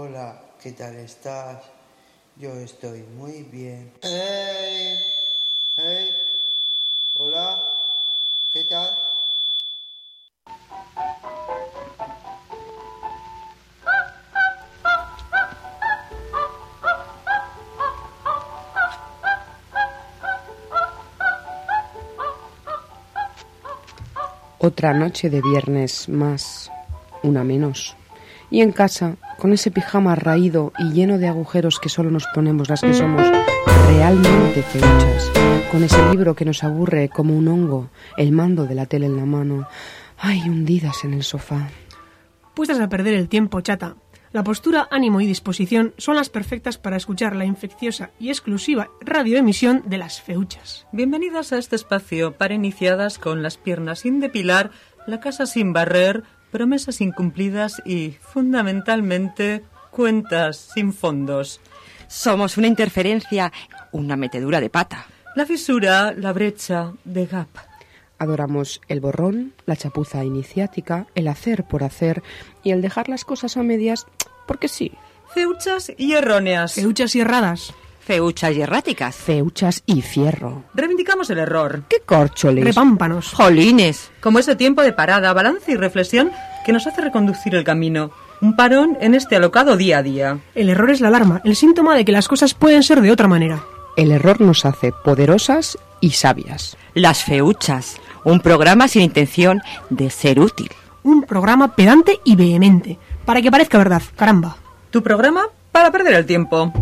Hola, ¿qué tal estás? Yo estoy muy bien. ¡Hey! ¡Hey! Hola, ¿qué tal? Otra noche de viernes más, una menos. Y en casa, con ese pijama raído y lleno de agujeros que solo nos ponemos las que somos realmente feuchas, con ese libro que nos aburre como un hongo, el mando de la tele en la mano, ay, hundidas en el sofá. Puestas a perder el tiempo, chata. La postura, ánimo y disposición son las perfectas para escuchar la infecciosa y exclusiva radioemisión de las feuchas. Bienvenidas a este espacio para iniciadas con las piernas sin depilar, la casa sin barrer, promesas incumplidas y, fundamentalmente, cuentas sin fondos. Somos una interferencia, una metedura de pata. La fisura, la brecha de gap. Adoramos el borrón, la chapuza iniciática, el hacer por hacer y el dejar las cosas a medias porque sí. Feuchas y erróneas. Feuchas y erradas. Feuchas y erráticas. Feuchas y fierro. Reivindicamos el error. ¡Qué córcholes! Repámpanos. Jolines. Como ese tiempo de parada, balance y reflexión que nos hace reconducir el camino. Un parón en este alocado día a día. El error es la alarma, el síntoma de que las cosas pueden ser de otra manera. El error nos hace poderosas y sabias. Las feuchas. Un programa sin intención de ser útil. Un programa pedante y vehemente, para que parezca verdad, caramba. Tu programa para perder el tiempo.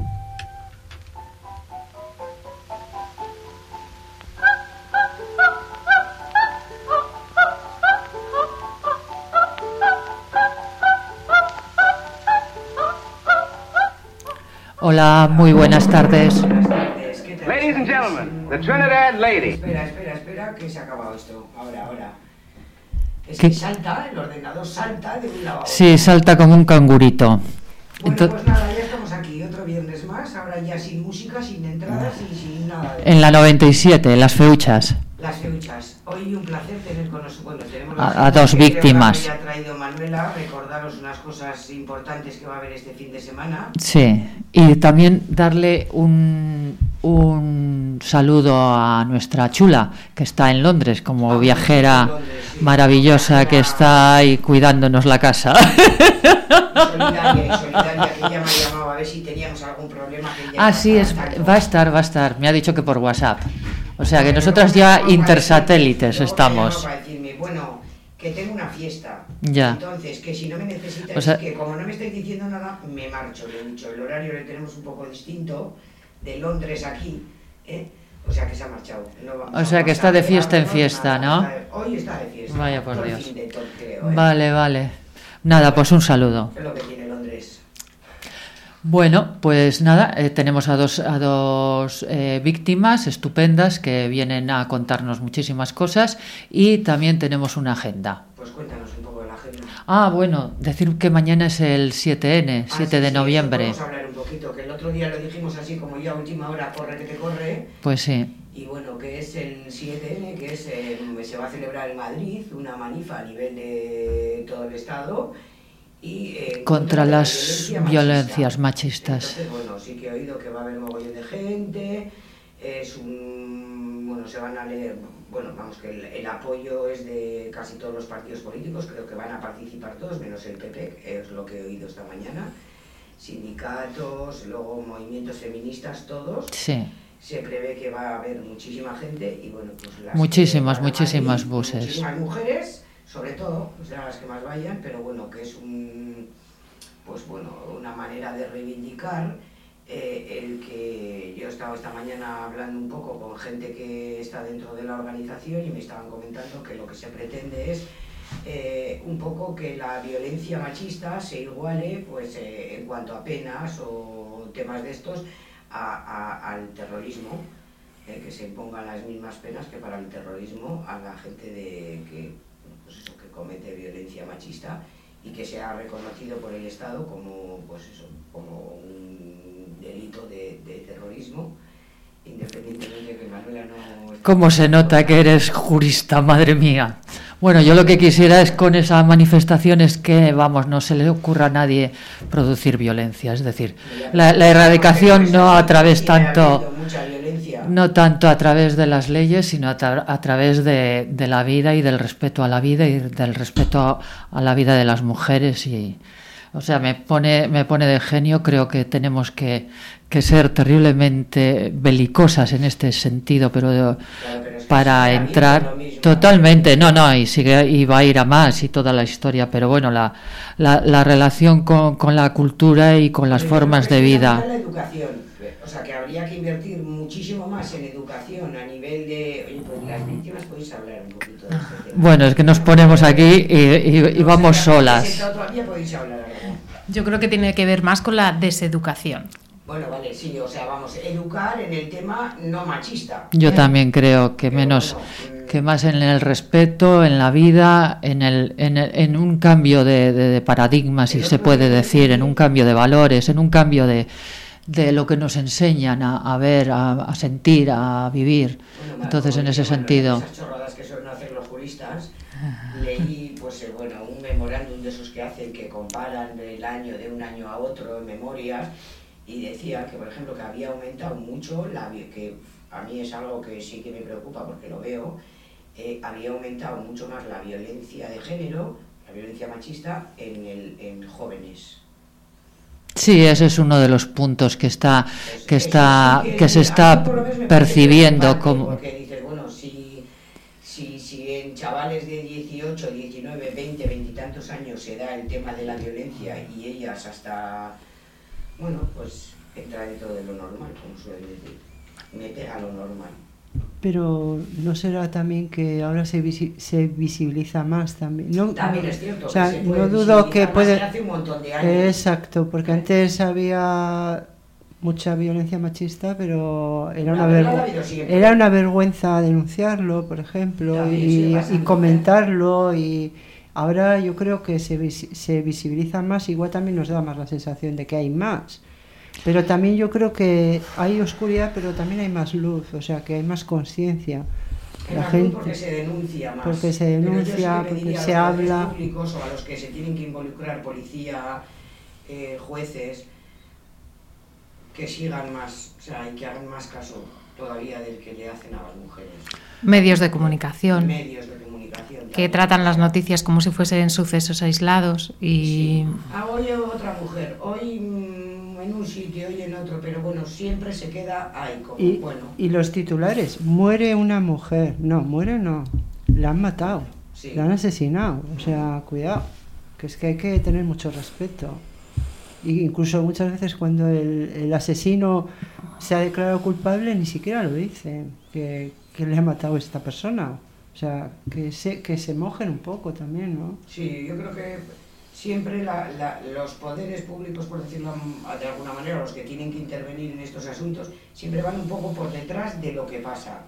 Hola, muy buenas tardes. Ladies and gentlemen, the Trinidad Lady. Espera, espera, espera, que se ha acabado esto. Ahora, ahora. Es ¿Qué? que salta, el ordenador salta de un lado. Sí, salta como un cangurito. Bueno, Ento- pues nada, ya estamos aquí, otro viernes más, ahora ya sin música, sin entradas y sin nada. de- En la 97, las feuchas. Las feuchas. Hoy un placer tener con nosotros, bueno, tenemos A- las a dos que creo que víctimas. ha traído Manuela, recordaros unas cosas importantes que va a haber este fin de semana. Sí, y también darle un, un saludo a nuestra chula, que está en Londres, como Ah, viajera maravillosa que está ahí cuidándonos la casa. Solidaria y solidaria, que ella me ha llamado a ver si teníamos algún problema. Que ella Ah, sí, es, va a estar, va a estar. Me ha dicho que por WhatsApp. O sea, que nosotras ya intersatélites estamos. bueno, que tengo una fiesta. Ya. Entonces, que si no me necesitas, O sea- que como no me estáis diciendo nada, me marcho. Le he dicho, el horario le tenemos un poco distinto, de Londres aquí, ¿eh? O sea que se ha marchado. No O sea que está de fiesta en fiesta, ¿no? Hoy está de fiesta. Vaya por Dios. todo, creo, ¿eh? Vale, vale. Nada, pues un saludo. Es lo que tiene Londres. Bueno, pues nada, eh, tenemos a dos, a dos eh, víctimas estupendas que vienen a contarnos muchísimas cosas y también tenemos una agenda. Pues cuéntanos un poco de la agenda. Ah, bueno, decir que mañana es el 7N, 7 Ah, sí, de sí, noviembre. Vamos a hablar un poquito, que el otro día lo dijimos así como yo a última hora, corre que te corre. Pues sí, Y bueno, que es el 7N, que es, eh, se va a celebrar en Madrid, una manifa a nivel de todo el Estado. Y, eh, en contra de la las violencia machista. violencias machistas. Entonces, bueno, sí que he oído que va a haber mogollón de gente, es un... bueno, se van a leer, bueno, vamos, que el, el apoyo es de casi todos los partidos políticos, creo que van a participar todos, menos el PP, es lo que he oído esta mañana, sindicatos, luego movimientos feministas, todos. Sí, Se prevé que va a haber muchísima gente y bueno, pues las Muchísimas, muchísimas Madrid, buses. Muchísimas mujeres, sobre todo, o sea, las que más vayan, pero bueno, que es un, pues bueno, una manera de reivindicar eh, el que yo he estado esta mañana hablando un poco con gente que está dentro de la organización y me estaban comentando que lo que se pretende es eh, un poco que la violencia machista se iguale pues eh, en cuanto a penas o temas de estos a- al terrorismo que se impongan las mismas penas que para el terrorismo a la gente de que pues eso, que comete violencia machista y que sea reconocido por el Estado como pues eso como un delito de, de terrorismo independientemente de que Manuela no... ¿Cómo se nota que eres jurista, madre mía? Bueno, yo lo que quisiera es con esa manifestación es que, vamos, no se le ocurra a nadie producir violencia. Es decir, la, la erradicación no a través tanto, no tanto a través de las leyes, sino a, tra- a través de, de la vida y del respeto a la vida y del respeto a, a la vida de las mujeres. Y, o sea, me pone, me pone de genio. Creo que tenemos que, que ser terriblemente belicosas en este sentido, pero Claro, pero es que para entrar totalmente no no y sigue y va a ir a más y toda la historia pero bueno la, la, la relación con, con la cultura y con las formas de vida la educación. O sea, que habría que invertir muchísimo más en educación a nivel de... Oye, pues las víctimas podéis hablar un poquito de este tema. bueno es que nos ponemos aquí y, y- y vamos solas Todavía podéis hablar algo. Yo creo que tiene que ver más con la deseducación. Bueno, vale, sí, o sea, vamos, educar en el tema no machista. yo también creo que Pero menos bueno, mm, que más en el respeto en la vida en el en, el- en un cambio de, de- de paradigmas si se puede decir en un cambio de valores en un cambio de de lo que nos enseñan a, a ver, a, a sentir, a vivir. Bueno, Entonces, en ese decía, sentido. Esas chorradas que suelen hacer los juristas, leí, pues, eh, bueno, un memorándum de esos que hacen que comparan el año de un año a otro en memorias y decía que, por ejemplo, que había aumentado mucho, la, que a mí es algo que sí que me preocupa porque lo veo, eh, había aumentado mucho más la violencia de género, la violencia machista en, el, en jóvenes. Sí, ese es uno de los puntos que está que está que se está percibiendo como Porque dices, bueno, si, si, si en chavales de 18, 19, 20, 20 y tantos años se da el tema de la violencia y ellas hasta, bueno, pues entra dentro de lo normal, como suelen decir. Me pega lo normal. Pero no será también que ahora se, visi- se visibiliza más también. No, También es cierto o sea, que se puede no dudo que puede. que hace un montón de años. Exacto, porque antes había mucha violencia machista, pero era una, La verdad vergü- ha habido siempre. era una vergüenza denunciarlo, por ejemplo, También y, y comentarlo. Y ahora yo creo que se, se visibiliza más, igual también nos da más la sensación de que hay más. Pero también yo creo que hay oscuridad, pero también hay más luz, o sea, que hay más conciencia. La gente, porque se denuncia más. porque se Pero yo sí que denuncia, pediría porque a se los poderes habla. públicos o a los que se tienen que involucrar, policía, eh, jueces, que sigan más, o sea, y que hagan más caso todavía del que le hacen a las mujeres. Medios de comunicación Medios de comunicación. que tratan las noticias como si fuesen sucesos aislados y Ah, hoy otra mujer, hoy mm, en un sitio, hoy en otro, pero bueno, siempre se queda ahí como, Y, bueno, y los titulares, muere una mujer. No, muere no. La han matado. Sí. La han asesinado. O sea, cuidado. Que es que hay que tener mucho respeto. Y incluso muchas veces cuando el, el asesino se ha declarado culpable, ni siquiera lo dice. Que, que le ha matado esta persona. O sea, que se, que se mojen un poco también, ¿no? Sí, yo creo que siempre la- la- los poderes públicos, por decirlo de alguna manera, los que tienen que intervenir en estos asuntos, siempre van un poco por detrás de lo que pasa.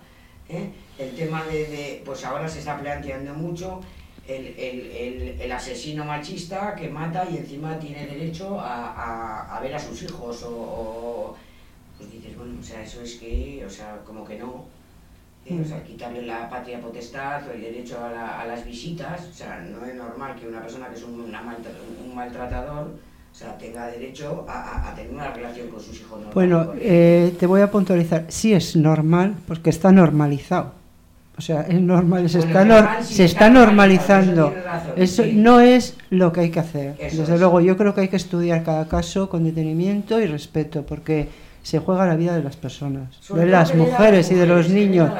¿eh? El tema de, pues ahora se está planteando mucho el, el- el- asesino machista que mata y encima tiene derecho a, a- a ver a sus hijos o, o- pues dices, bueno, o sea, eso es que, o sea, como que no. Eh, o sea, quitarle la patria potestad o el derecho a, la- a las visitas, o sea, no es normal que una persona que es un, una maltra- un maltratador, o sea, tenga derecho a, a- tener una relación con sus hijos Bueno, eh, te voy a puntualizar. Sí es normal, porque está normalizado. O sea, es normal, se Bueno, está, es nor- normal, sí, se está normalizando. eso razón, Eso sí. no es lo que hay que hacer. Eso Desde es. luego, yo creo que hay que estudiar cada caso con detenimiento y respeto, porque se juega la vida de las personas, Sobre de las mujeres y de los niños.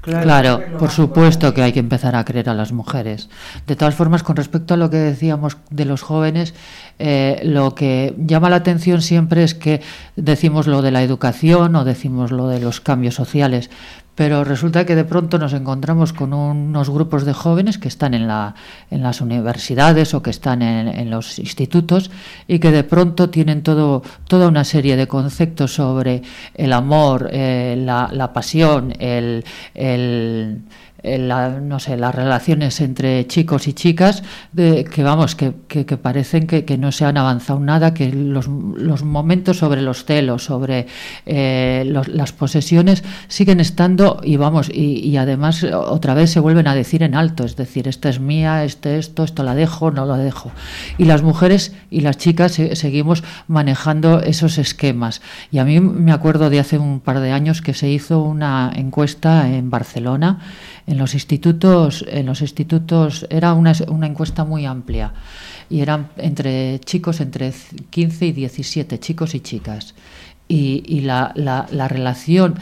Claro. Por supuesto que hay que empezar a creer a las mujeres. De todas formas, con respecto a lo que decíamos de los jóvenes, eh, lo que llama la atención siempre es que decimos lo de la educación o decimos lo de los cambios sociales, pero resulta que de pronto nos encontramos con unos grupos de jóvenes que están en, la, en las universidades o que están en, en los institutos y que de pronto tienen todo, toda una serie de conceptos sobre el amor, eh, la, la pasión, el, el, eh, no sé, las relaciones entre chicos y chicas, de, que vamos, que, que, parecen que, que, no se han avanzado nada, que los, los momentos sobre los celos, sobre eh, las posesiones siguen estando y vamos, y, además otra vez se vuelven a decir en alto, es decir, esta es mía, este esto, esto la dejo, no lo dejo. Y las mujeres y las chicas seguimos manejando esos esquemas. Y a mí me acuerdo de hace un par de años que se hizo una encuesta en Barcelona en los institutos, en los institutos era una, una encuesta muy amplia y eran entre chicos entre 15 y 17, chicos y chicas. Y, y la, la, la, relación,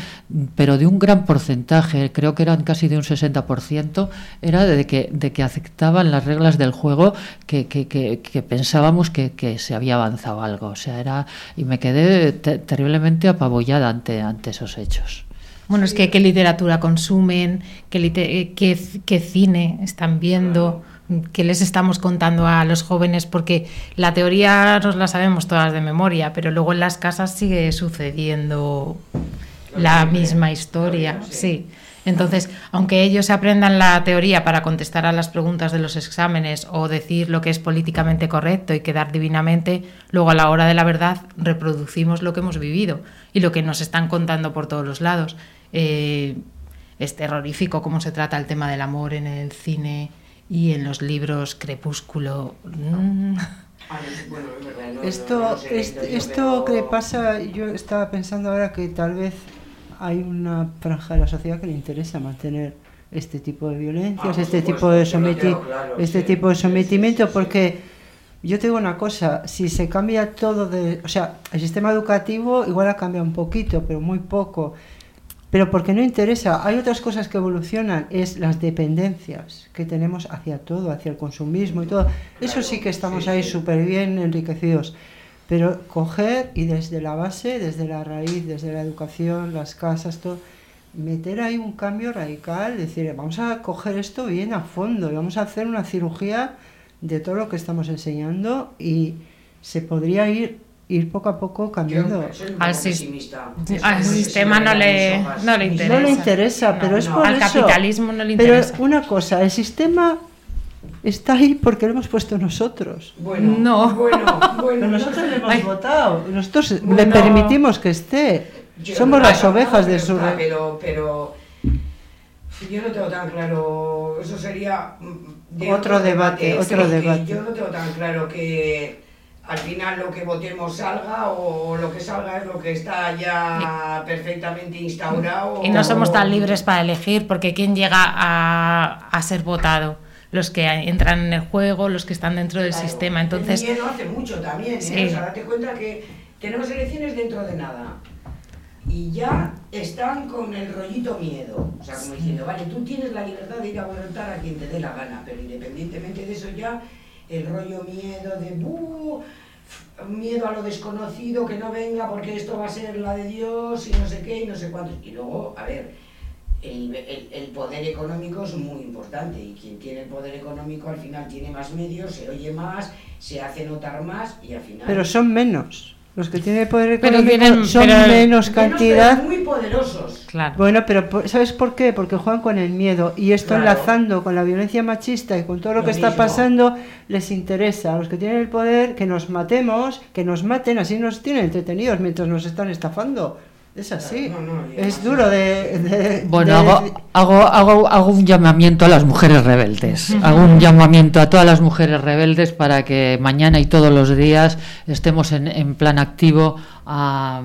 pero de un gran porcentaje, creo que eran casi de un 60%, era de que, de que aceptaban las reglas del juego que, que, que pensábamos que, se había avanzado algo. O sea, era, y me quedé terriblemente apabullada ante, ante esos hechos. Bueno, es que qué literatura consumen, qué, qué, cine están viendo, qué les estamos contando a los jóvenes, porque la teoría nos la sabemos todas de memoria, pero luego en las casas sigue sucediendo la misma historia. Sí. Entonces, aunque ellos aprendan la teoría para contestar a las preguntas de los exámenes o decir lo que es políticamente correcto y quedar divinamente, luego a la hora de la verdad reproducimos lo que hemos vivido y lo que nos están contando por todos los lados. Eh, es terrorífico cómo se trata el tema del amor en el cine y en los libros Crepúsculo. Mm. Esto, esto que pasa, yo estaba pensando ahora que tal vez hay una franja de la sociedad que le interesa mantener este tipo de violencias, ah, este, tipo de, este tipo de sometimiento, porque yo te digo una cosa, si se cambia todo de, o sea, el sistema educativo igual ha cambiado un poquito, pero muy poco pero porque no interesa. Hay otras cosas que evolucionan, es las dependencias que tenemos hacia todo, hacia el consumismo y todo. Eso sí que estamos ahí súper bien enriquecidos. Pero coger y desde la base, desde la raíz, desde la educación, las casas, todo, meter ahí un cambio radical, decir, vamos a coger esto bien a fondo y vamos a hacer una cirugía de todo lo que estamos enseñando y se podría ir ir poco a poco cambiando. Al, sistema no le, no le interesa. No le interesa, pero es por Al capitalismo no le interesa. Pero una cosa, el sistema está ahí porque lo hemos puesto nosotros. Bueno, no. bueno, bueno. nosotros le hemos votado, nosotros le permitimos que esté. Somos las ovejas de su... Pero, pero yo no tengo tan claro, eso sería... otro, debate, otro debate. Yo no tengo tan claro que al final lo que votemos salga o lo que salga es lo que está ya perfectamente instaurado. Y no somos tan libres para elegir porque ¿quién llega a, a ser votado? Los que entran en el juego, los que están dentro del sistema. Entonces, el miedo hace mucho también. ¿eh? O sea, date cuenta que tenemos elecciones dentro de nada. Y ya están con el rollito miedo. O sea, como diciendo, vale, tú tienes la libertad de ir a votar a quien te dé la gana, pero independientemente de eso ya el rollo miedo de miedo a lo desconocido, que no venga porque esto va a ser la de Dios y no sé qué y no sé cuánto. Y luego, a ver, el, el, poder económico es muy importante y quien tiene el poder económico al final tiene más medios, se oye más, se hace notar más y al final... Pero son menos. Los que tienen poder económico son menos cantidad. muy poderosos. Claro. Bueno, pero ¿sabes por qué? Porque juegan con el miedo y esto enlazando con la violencia machista y con todo lo, que está pasando les interesa a los que tienen el poder que nos matemos, que nos maten, así nos tienen entretenidos mientras nos están estafando. Es así. es duro de. bueno, hago, hago, hago, un llamamiento a las mujeres rebeldes. hago un llamamiento a todas las mujeres rebeldes para que mañana y todos los días estemos en, en plan activo a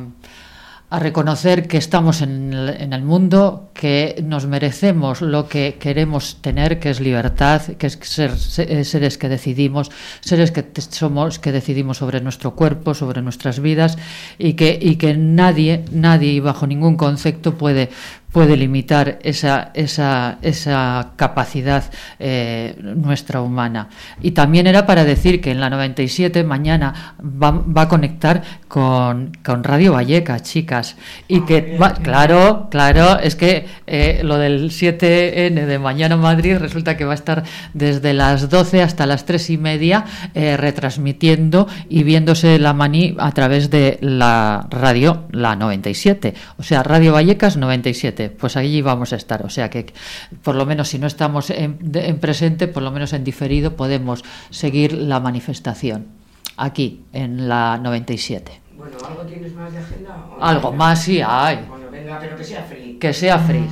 a reconocer que estamos en el, mundo, que nos merecemos lo que queremos tener, que es libertad, que es eh, seres que decidimos, seres que somos, que decidimos sobre nuestro cuerpo, sobre nuestras vidas, y que, y que nadie, nadie bajo ningún concepto puede, puede limitar esa, esa, esa capacidad eh, nuestra humana. Y también era para decir que en la 97 mañana va, va a conectar con, con, Radio Valleca, chicas. Y ah, que, va, claro, claro, es que eh, lo del 7N de mañana Madrid resulta que va a estar desde las 12 hasta las 3 y media eh, retransmitiendo y viéndose la maní a través de la radio, la 97. O sea, Radio Vallecas 97 97, pues allí vamos a estar. O sea que, por lo menos, si no estamos en, presente, por lo menos en diferido, podemos seguir la manifestación aquí, en la 97. Bueno, ¿algo tienes más de agenda? Algo más sí hay. Venga, pero que sea feliz. Que sea free.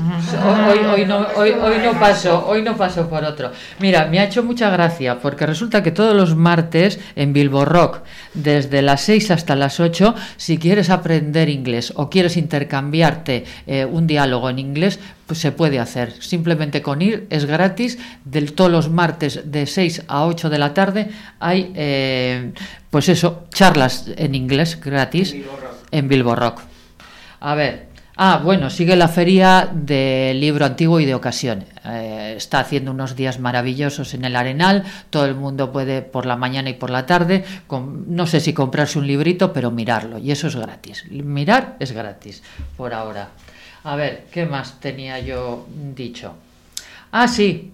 Hoy, hoy no, hoy, hoy no paso, hoy no paso por otro. Mira, me ha hecho mucha gracia porque resulta que todos los martes en Bilbo Rock, desde las 6 hasta las 8, si quieres aprender inglés o quieres intercambiarte eh, un diálogo en inglés, pues se puede hacer. Simplemente con ir es gratis. Del, todos los martes de 6 a 8 de la tarde hay, eh, pues eso, charlas en inglés gratis Bilbo Rock. en Bilbo Rock. A ver. Ah, bueno, sigue la feria de libro antiguo y de ocasión. Eh, está haciendo unos días maravillosos en el Arenal. Todo el mundo puede por la mañana y por la tarde, con- no sé si comprarse un librito, pero mirarlo. Y eso es gratis. Mirar es gratis, por ahora. A ver, ¿qué más tenía yo dicho? Ah, sí,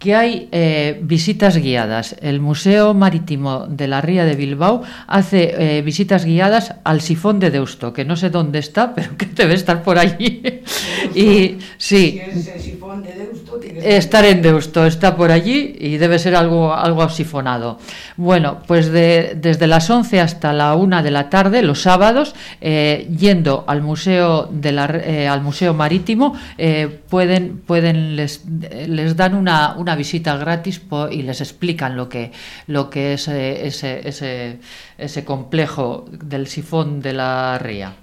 que hay eh, visitas guiadas. El Museo Marítimo de la Ría de Bilbao hace eh, visitas guiadas al sifón de Deusto, que no sé dónde está, pero que debe estar por allí. y sí, de Deusto, estar en Deusto, está por allí y debe ser algo, algo sifonado. Bueno, pues de- desde las 11 hasta la 1 de la tarde, los sábados, eh, yendo al Museo, de la, eh, al museo Marítimo, eh, pueden, pueden les, les dan una, una visita gratis y les explican lo que, lo que es ese, ese, ese complejo del sifón de la ría.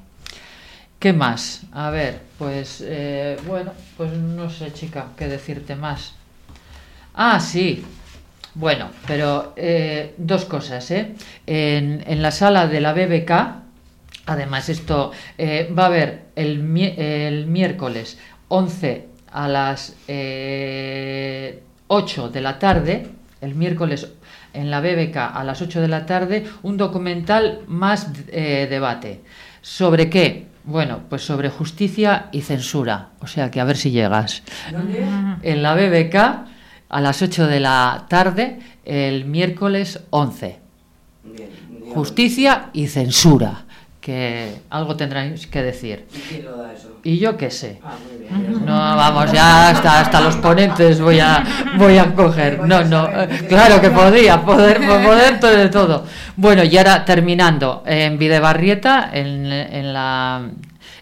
¿Qué más? A ver, pues eh, bueno, pues no sé, chica, qué decirte más. Ah, sí. Bueno, pero eh, dos cosas, ¿eh? En, la sala de la BBK, además esto eh, va a haber el, el miércoles 11 a las eh, 8 de la tarde, el miércoles en la BBK a las 8 de la tarde, un documental más debate. ¿Sobre qué? Bueno, pues sobre justicia y censura. O sea que a ver si llegas. ¿Dónde? En la BBK a las 8 de la tarde, el miércoles 11. Bien, un día Justicia y censura. Que algo tendráis que decir. ¿Y quién lo da eso? Y yo qué sé. Ah, muy bien. No, vamos, ya hasta, hasta los ponentes voy a, voy a coger. No, no, eh, claro que podía, poder, poder todo de todo. Bueno, y ahora terminando, en Videbarrieta, en, en la,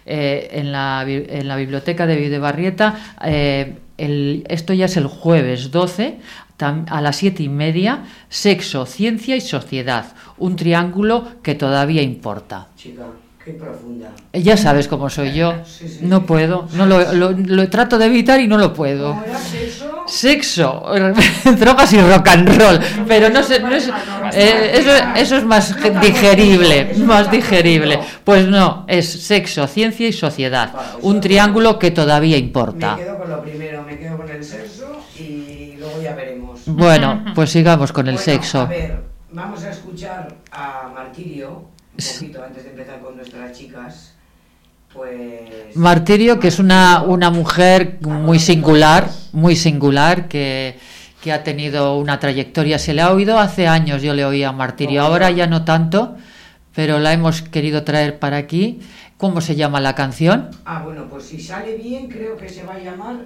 eh, en, la, en la biblioteca de Videbarrieta, eh, el, esto ya es el jueves 12, tam- a las siete y media, sexo, ciencia y sociedad, un triángulo que todavía importa. Chica, qué profunda. Ya sabes cómo soy yo. Sí, sí, No sí. puedo. No lo, lo- lo trato de evitar y no lo puedo. ¿Cómo era eso? Sexo, drogas y rock and roll. Pero no sé, no es, eh, eso, eso es más digerible, más digerible. Pues no, es sexo, ciencia y sociedad. Un triángulo que todavía Me importa. quedo con lo primero, me quedo con el sexo y luego ya veremos. Bueno, pues sigamos con el Bueno, sexo. A ver, vamos a escuchar a Martirio un poquito antes de empezar con nuestras chicas. Pues. Martirio, que es una, una mujer muy singular, muy singular, que, que ha tenido una trayectoria. Se le ha oído hace años, yo le oía a Martirio, ahora ya no tanto, pero la hemos querido traer para aquí. ¿Cómo se llama la canción? Ah, bueno, pues si sale bien, creo que se va a llamar.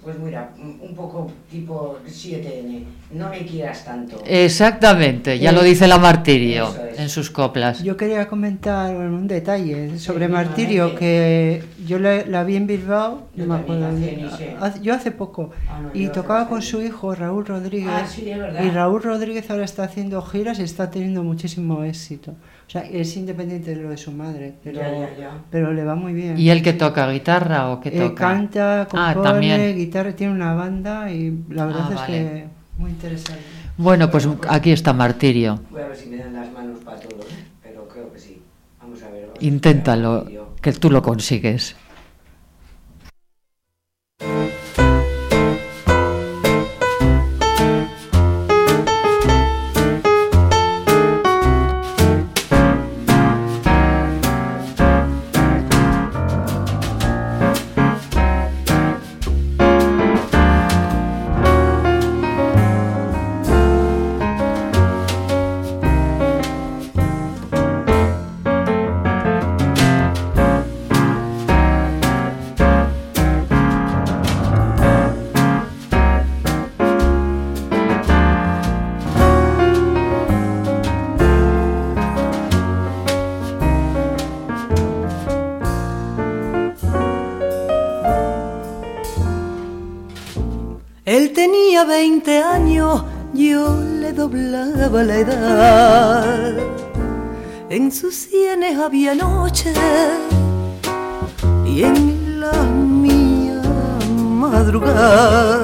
pues mira, un poco tipo 7N. No me quieras tanto. Exactamente, ya lo dice la Martirio es. en sus coplas. Yo quería comentar bueno, un detalle sobre Sí, Martirio, que yo la, la vi en Bilbao, Yo no me acuerdo, hace, yo hace poco, Ah, no, y tocaba con su hijo Raúl Rodríguez, Ah, sí, es verdad. y Raúl Rodríguez ahora está haciendo giras y está teniendo muchísimo éxito. O sea, es independiente de lo de su madre, pero, Ya, ya, ya. pero le va muy bien. ¿Y él que toca guitarra o qué Eh, toca? canta, Ah, compone, también. guitarra, tiene una banda y la verdad Ah, es vale. que muy interesante. Bueno, pues aquí está Martirio. Voy a ver si me dan las manos para todo, ¿eh? pero creo que sí. Vamos a ver. vamos Inténtalo, a que tú lo consigues. Tenía 20 años yo le doblaba la edad. En sus sienes había noche y en la mía madrugada.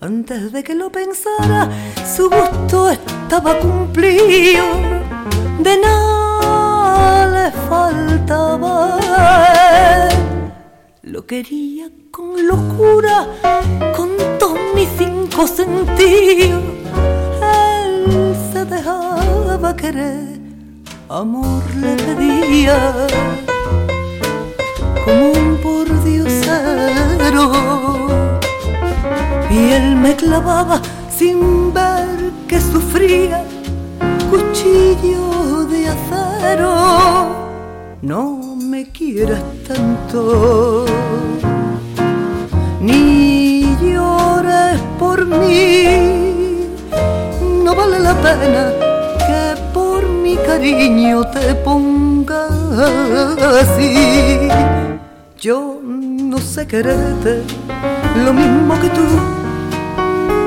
Antes de que lo pensara, su gusto estaba cumplido. De nada le faltaba. Lo quería locura, con todos mis cinco sentidos. Él se dejaba querer, amor le pedía, como un pordiosero. Y él me clavaba sin ver que sufría, cuchillo de acero. No me quieras tanto ni llores por mí. No vale la pena que por mi cariño te ponga así. Yo no sé quererte lo mismo que tú,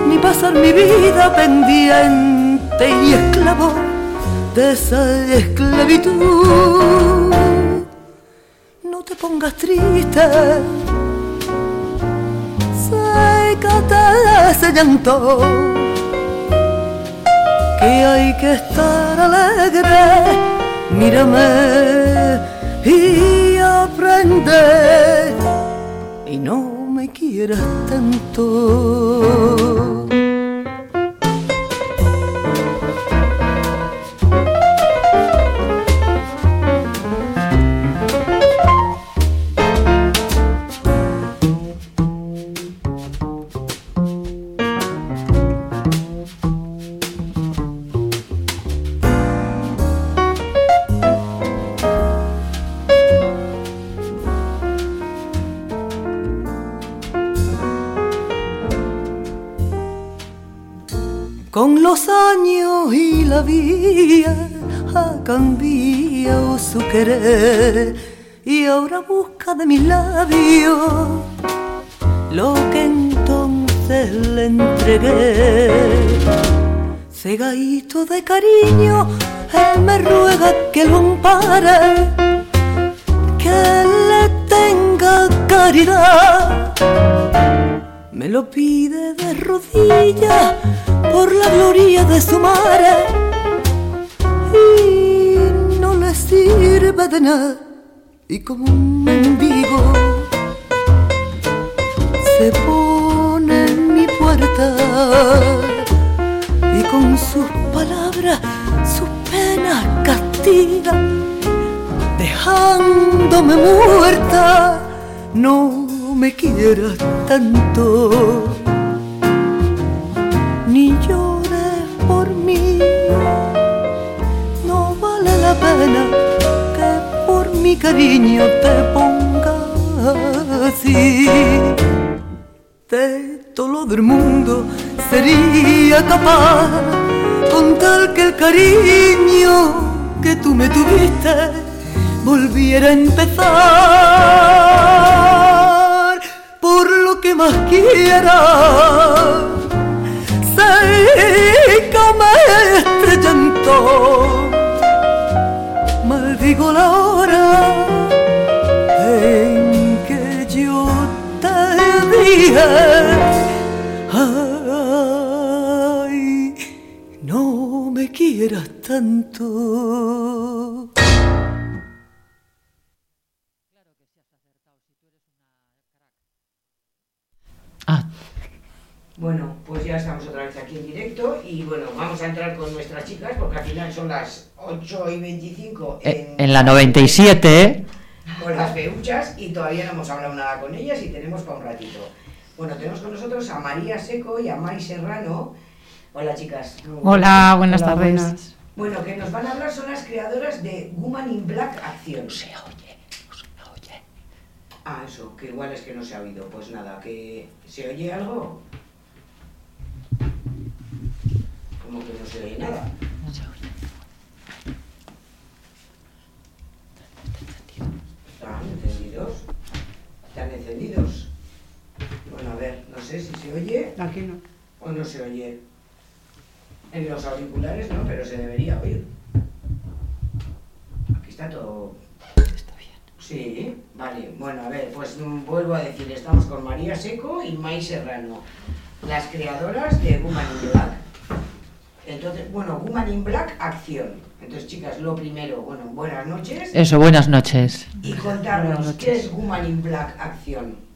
ni pasar mi vida pendiente y esclavo de esa esclavitud. No te pongas triste sécate ese llanto que hay que estar alegre mírame y aprende. Y no me quieras tanto de mis labios lo que entonces le entregué. Cegadito de cariño, él me ruega que lo ampare, que le tenga caridad. Me lo pide de rodillas por la gloria de su madre y no le sirve de nada y como un se pone en mi puerta y con sus palabras sus penas castiga dejándome muerta no me quieras tanto ni llores por mí. No vale la pena que por mi cariño te ponga así. De todo del mundo sería capaz con tal que el cariño que tú me tuviste volviera a empezar por lo que más quiera sécame este llanto. Maldigo la hora ay, no me quieras tanto. Bueno, pues ya estamos otra vez aquí en directo y bueno, vamos a entrar con nuestras chicas porque al final son las 8 y 25 Eh, En la 97, ¿eh? con las feuchas y todavía no hemos hablado nada con ellas y tenemos para un ratito. Bueno, tenemos con nosotros a María Seco y a Mai Serrano. Hola chicas. Hola, buenas Hola, tardes. buenas. Bueno, que nos van a hablar son las creadoras de Woman in Black Acción. Se oye, no se oye. Ah, eso, que igual es que no se ha oído. Pues nada, que ¿se oye algo? Como que no se oye nada. No se oye. ¿Están encendidos? ¿Están encendidos? Bueno, a ver, no sé si se oye. Aquí no. ¿O no se oye? En los auriculares no, pero se debería oír. Aquí está todo. Está bien. Sí, vale. Bueno, a ver, pues mm, vuelvo a decir, estamos con María Seco y Mai Serrano, las creadoras de Woman in Black. Entonces, bueno, Woman in Black, acción. Entonces, chicas, lo primero, bueno, buenas noches. Eso, buenas noches. Y Buenas contarnos, noches. ¿qué es Woman in Black, acción?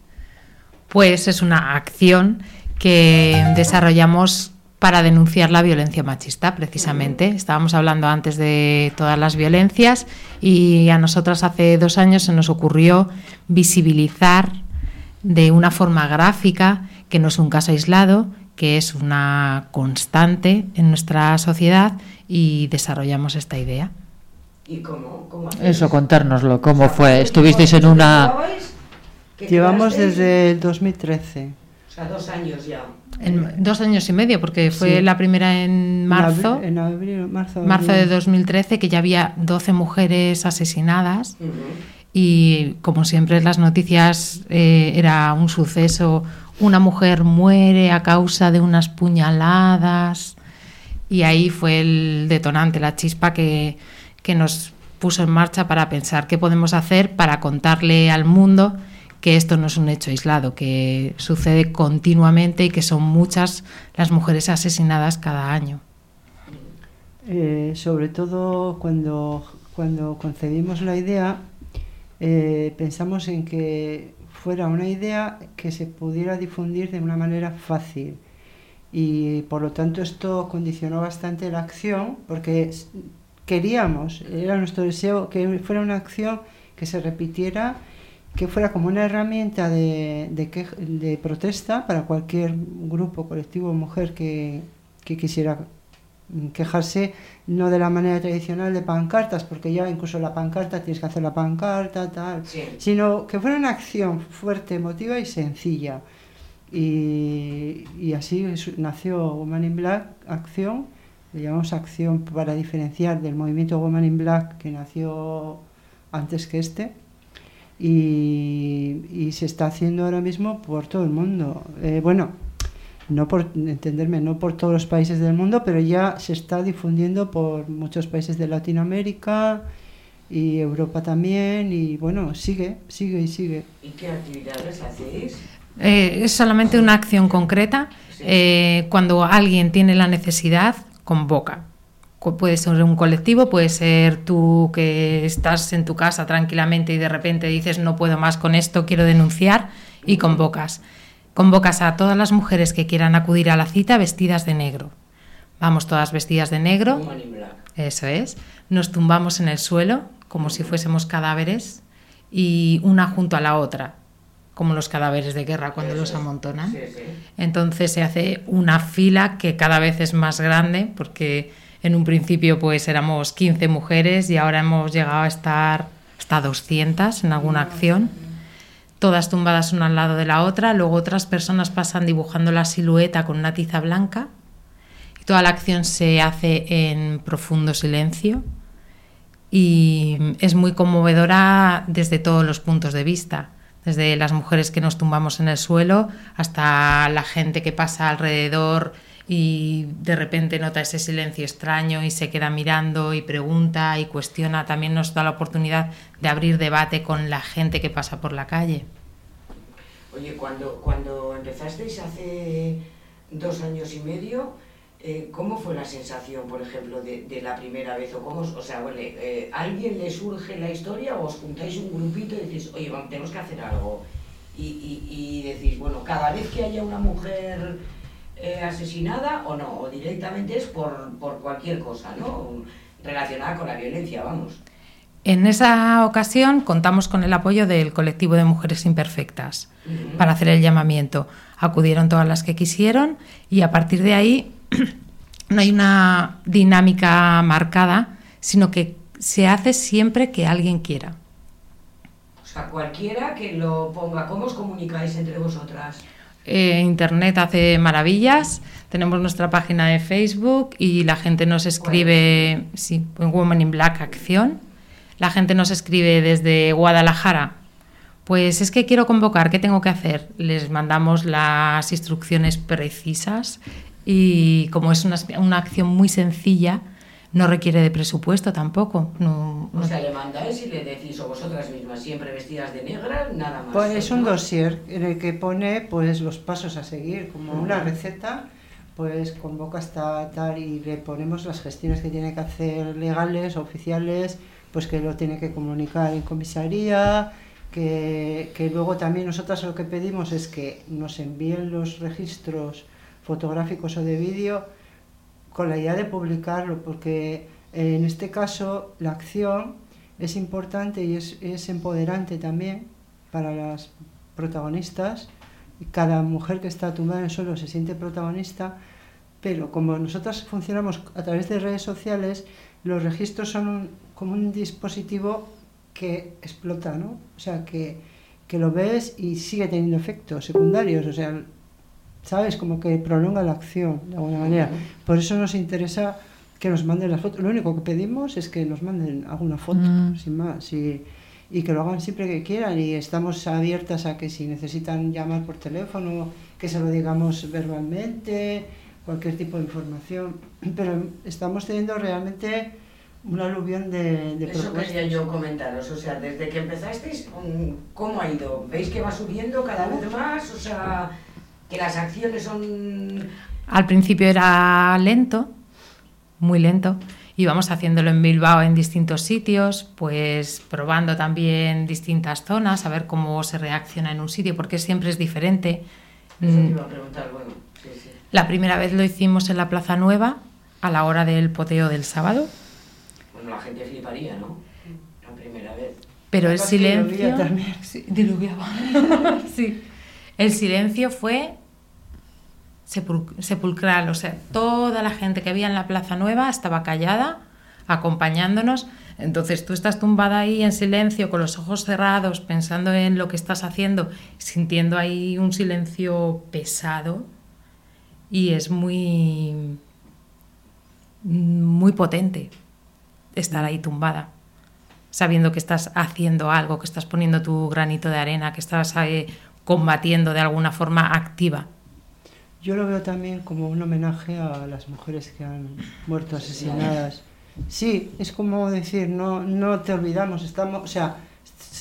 Pues es una acción que desarrollamos para denunciar la violencia machista, precisamente. Estábamos hablando antes de todas las violencias y a nosotras hace dos años se nos ocurrió visibilizar de una forma gráfica, que no es un caso aislado, que es una constante en nuestra sociedad y desarrollamos esta idea. ¿Y cómo? Eso, contárnoslo, cómo O sea, fue. ¿cuánto Estuvisteis en una... Llevamos desde el 2013. O sea, dos años ya. En dos años y medio, porque fue Sí. la primera en marzo. En abril, en abril, marzo. marzo de abril. 2013 que ya había 12 mujeres asesinadas Ujú. y como siempre las noticias eh, era un suceso, una mujer muere a causa de unas puñaladas y ahí fue el detonante, la chispa que, que nos puso en marcha para pensar qué podemos hacer para contarle al mundo que esto no es un hecho aislado, que sucede continuamente y que son muchas las mujeres asesinadas cada año. Eh, sobre todo cuando, cuando concebimos la idea, eh, pensamos en que fuera una idea que se pudiera difundir de una manera fácil. Y por lo tanto esto condicionó bastante la acción, porque queríamos, era nuestro deseo que fuera una acción que se repitiera, que fuera como una herramienta de, de, de protesta para cualquier grupo, colectivo o mujer que, que quisiera quejarse no de la manera tradicional de pancartas, porque ya incluso la pancarta tienes que hacer la pancarta, tal, Sí. sino que fuera una acción fuerte, emotiva y sencilla. Y, y así es- nació Woman in Black, acción, le llamamos acción para diferenciar del movimiento Woman in Black que nació antes que este. Y, y se está haciendo ahora mismo por todo el mundo. Eh, bueno, no por entenderme, no por todos los países del mundo, pero ya se está difundiendo por muchos países de Latinoamérica y Europa también. Y bueno, sigue, sigue y sigue. ¿Y qué actividades hacéis? Eh, es solamente una acción concreta. Sí. Eh, cuando alguien tiene la necesidad, convoca. Puede ser un colectivo, puede ser tú que estás en tu casa tranquilamente y de repente dices no puedo más con esto, quiero denunciar y convocas. Convocas a todas las mujeres que quieran acudir a la cita vestidas de negro. Vamos todas vestidas de negro. Eso es. Nos tumbamos en el suelo como si fuésemos cadáveres y una junto a la otra, como los cadáveres de guerra cuando Eso los amontonan. Sí, sí. Entonces se hace una fila que cada vez es más grande porque en un principio pues éramos 15 mujeres y ahora hemos llegado a estar hasta 200 en alguna acción. Todas tumbadas una al lado de la otra, luego otras personas pasan dibujando la silueta con una tiza blanca y toda la acción se hace en profundo silencio y es muy conmovedora desde todos los puntos de vista, desde las mujeres que nos tumbamos en el suelo hasta la gente que pasa alrededor y de repente nota ese silencio extraño y se queda mirando y pregunta y cuestiona. También nos da la oportunidad de abrir debate con la gente que pasa por la calle. Oye, cuando, cuando empezasteis hace dos años y medio, eh, ¿cómo fue la sensación, por ejemplo, de, de la primera vez? O, cómo, o sea, bueno, eh, ¿a alguien le surge la historia o os juntáis un grupito y decís, oye, vamos, tenemos que hacer algo? Y, y- y decís, bueno, cada vez que haya una mujer eh, asesinada o no, o directamente es por, por cualquier cosa, ¿no? Relacionada con la violencia, vamos. En esa ocasión contamos con el apoyo del colectivo de mujeres imperfectas para hacer el llamamiento. Acudieron todas las que quisieron y a partir de ahí no hay una dinámica marcada, sino que se hace siempre que alguien quiera. O sea, cualquiera que lo ponga, ¿cómo os comunicáis entre vosotras? Eh, Internet hace maravillas, tenemos nuestra página de Facebook y la gente nos escribe, sí, en Woman in Black Acción, la gente nos escribe desde Guadalajara. Pues es que quiero convocar, ¿qué tengo que hacer? Les mandamos las instrucciones precisas y como es una, una acción muy sencilla, no requiere de presupuesto tampoco. No, O sea, le mandáis y le decís, o vosotras mismas, siempre vestidas de negra, nada más. Pues es un ¿no? dossier en el que pone pues los pasos a seguir, como una receta, pues convoca hasta tal y le ponemos las gestiones que tiene que hacer legales, oficiales, pues que lo tiene que comunicar en comisaría, que, que luego también nosotras lo que pedimos es que nos envíen los registros fotográficos o de vídeo con la idea de publicarlo, porque eh, en este caso la acción es importante y es, es empoderante también para las protagonistas. Cada mujer que está tumbada en el suelo se siente protagonista, pero como nosotras funcionamos a través de redes sociales, los registros son un- como un dispositivo que explota, ¿no? O sea, que, que lo ves y sigue teniendo efectos secundarios, o sea, ¿sabes? Como que prolonga la acción de alguna manera. Por eso nos interesa que nos manden las fotos. Lo único que pedimos es que nos manden alguna foto, Mm. sin más. Y, y que lo hagan siempre que quieran. Y estamos abiertas a que si necesitan llamar por teléfono, que se lo digamos verbalmente, cualquier tipo de información. Pero estamos teniendo realmente un aluvión de, de Eso propuestas. quería yo comentaros, o sea, desde que empezasteis, mm, ¿cómo ha ido? ¿Veis que va subiendo cada vez más? O sea, que las acciones son... Al principio era lento, muy lento. Íbamos haciéndolo en Bilbao en distintos sitios, pues probando también distintas zonas, a ver cómo se reacciona en un sitio, porque siempre es diferente. Eso te Mm, iba a preguntar, bueno, sí, sí. La primera vez lo hicimos en la Plaza Nueva, a la hora del poteo del sábado, Bueno, la gente fliparía, ¿no? La primera vez. pero el silencio... llovía también. Sí, diluviaba. Sí. El silencio fue sepulcral, o sea, toda la gente que había en la Plaza Nueva estaba callada, acompañándonos. Entonces tú estás tumbada ahí en silencio, con los ojos cerrados, pensando en lo que estás haciendo, sintiendo ahí un silencio pesado y es muy muy potente estar ahí tumbada, sabiendo que estás haciendo algo, que estás poniendo tu granito de arena, que estás eh, combatiendo de alguna forma activa. Yo lo veo también como un homenaje a las mujeres que han muerto asesinadas. Sí, es como decir, no, no te olvidamos, estamos, o sea,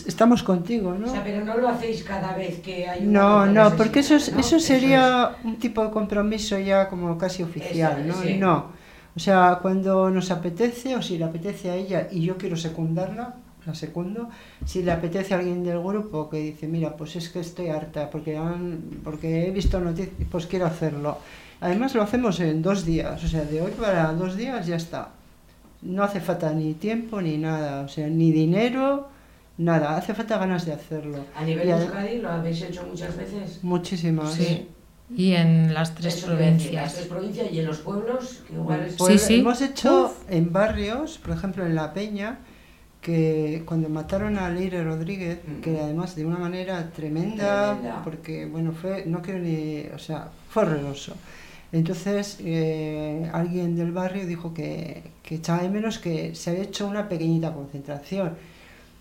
estamos contigo, ¿no? O sea, pero no lo hacéis cada vez que hay una No, no, porque eso, es, asesinada, ¿no? eso sería un tipo de compromiso ya como casi oficial, ¿no? sí. No. O sea, cuando nos apetece o si le apetece a ella y yo quiero secundarla, la secundo. Si le apetece a alguien del grupo que dice, mira, pues es que estoy harta porque, han, porque he visto noticias, pues quiero hacerlo. Además lo hacemos en dos días, o sea, de hoy para dos días ya está. No hace falta ni tiempo ni nada, o sea, ni dinero, nada, hace falta ganas de hacerlo. A nivel de Euskadi lo habéis hecho muchas veces. Muchísimas. Sí. Y en las tres Eso provincias. Las tres provincias y en los pueblos, que igual es... Pues Sí, sí. Hemos hecho Uf. en barrios, por ejemplo en La Peña, que cuando mataron a Leire Rodríguez, que además de una manera tremenda, Tremenda. porque bueno, fue, no quiero ni, o sea, fue horroroso. Entonces eh, alguien del barrio dijo que, que echaba de menos que se había hecho una pequeñita concentración.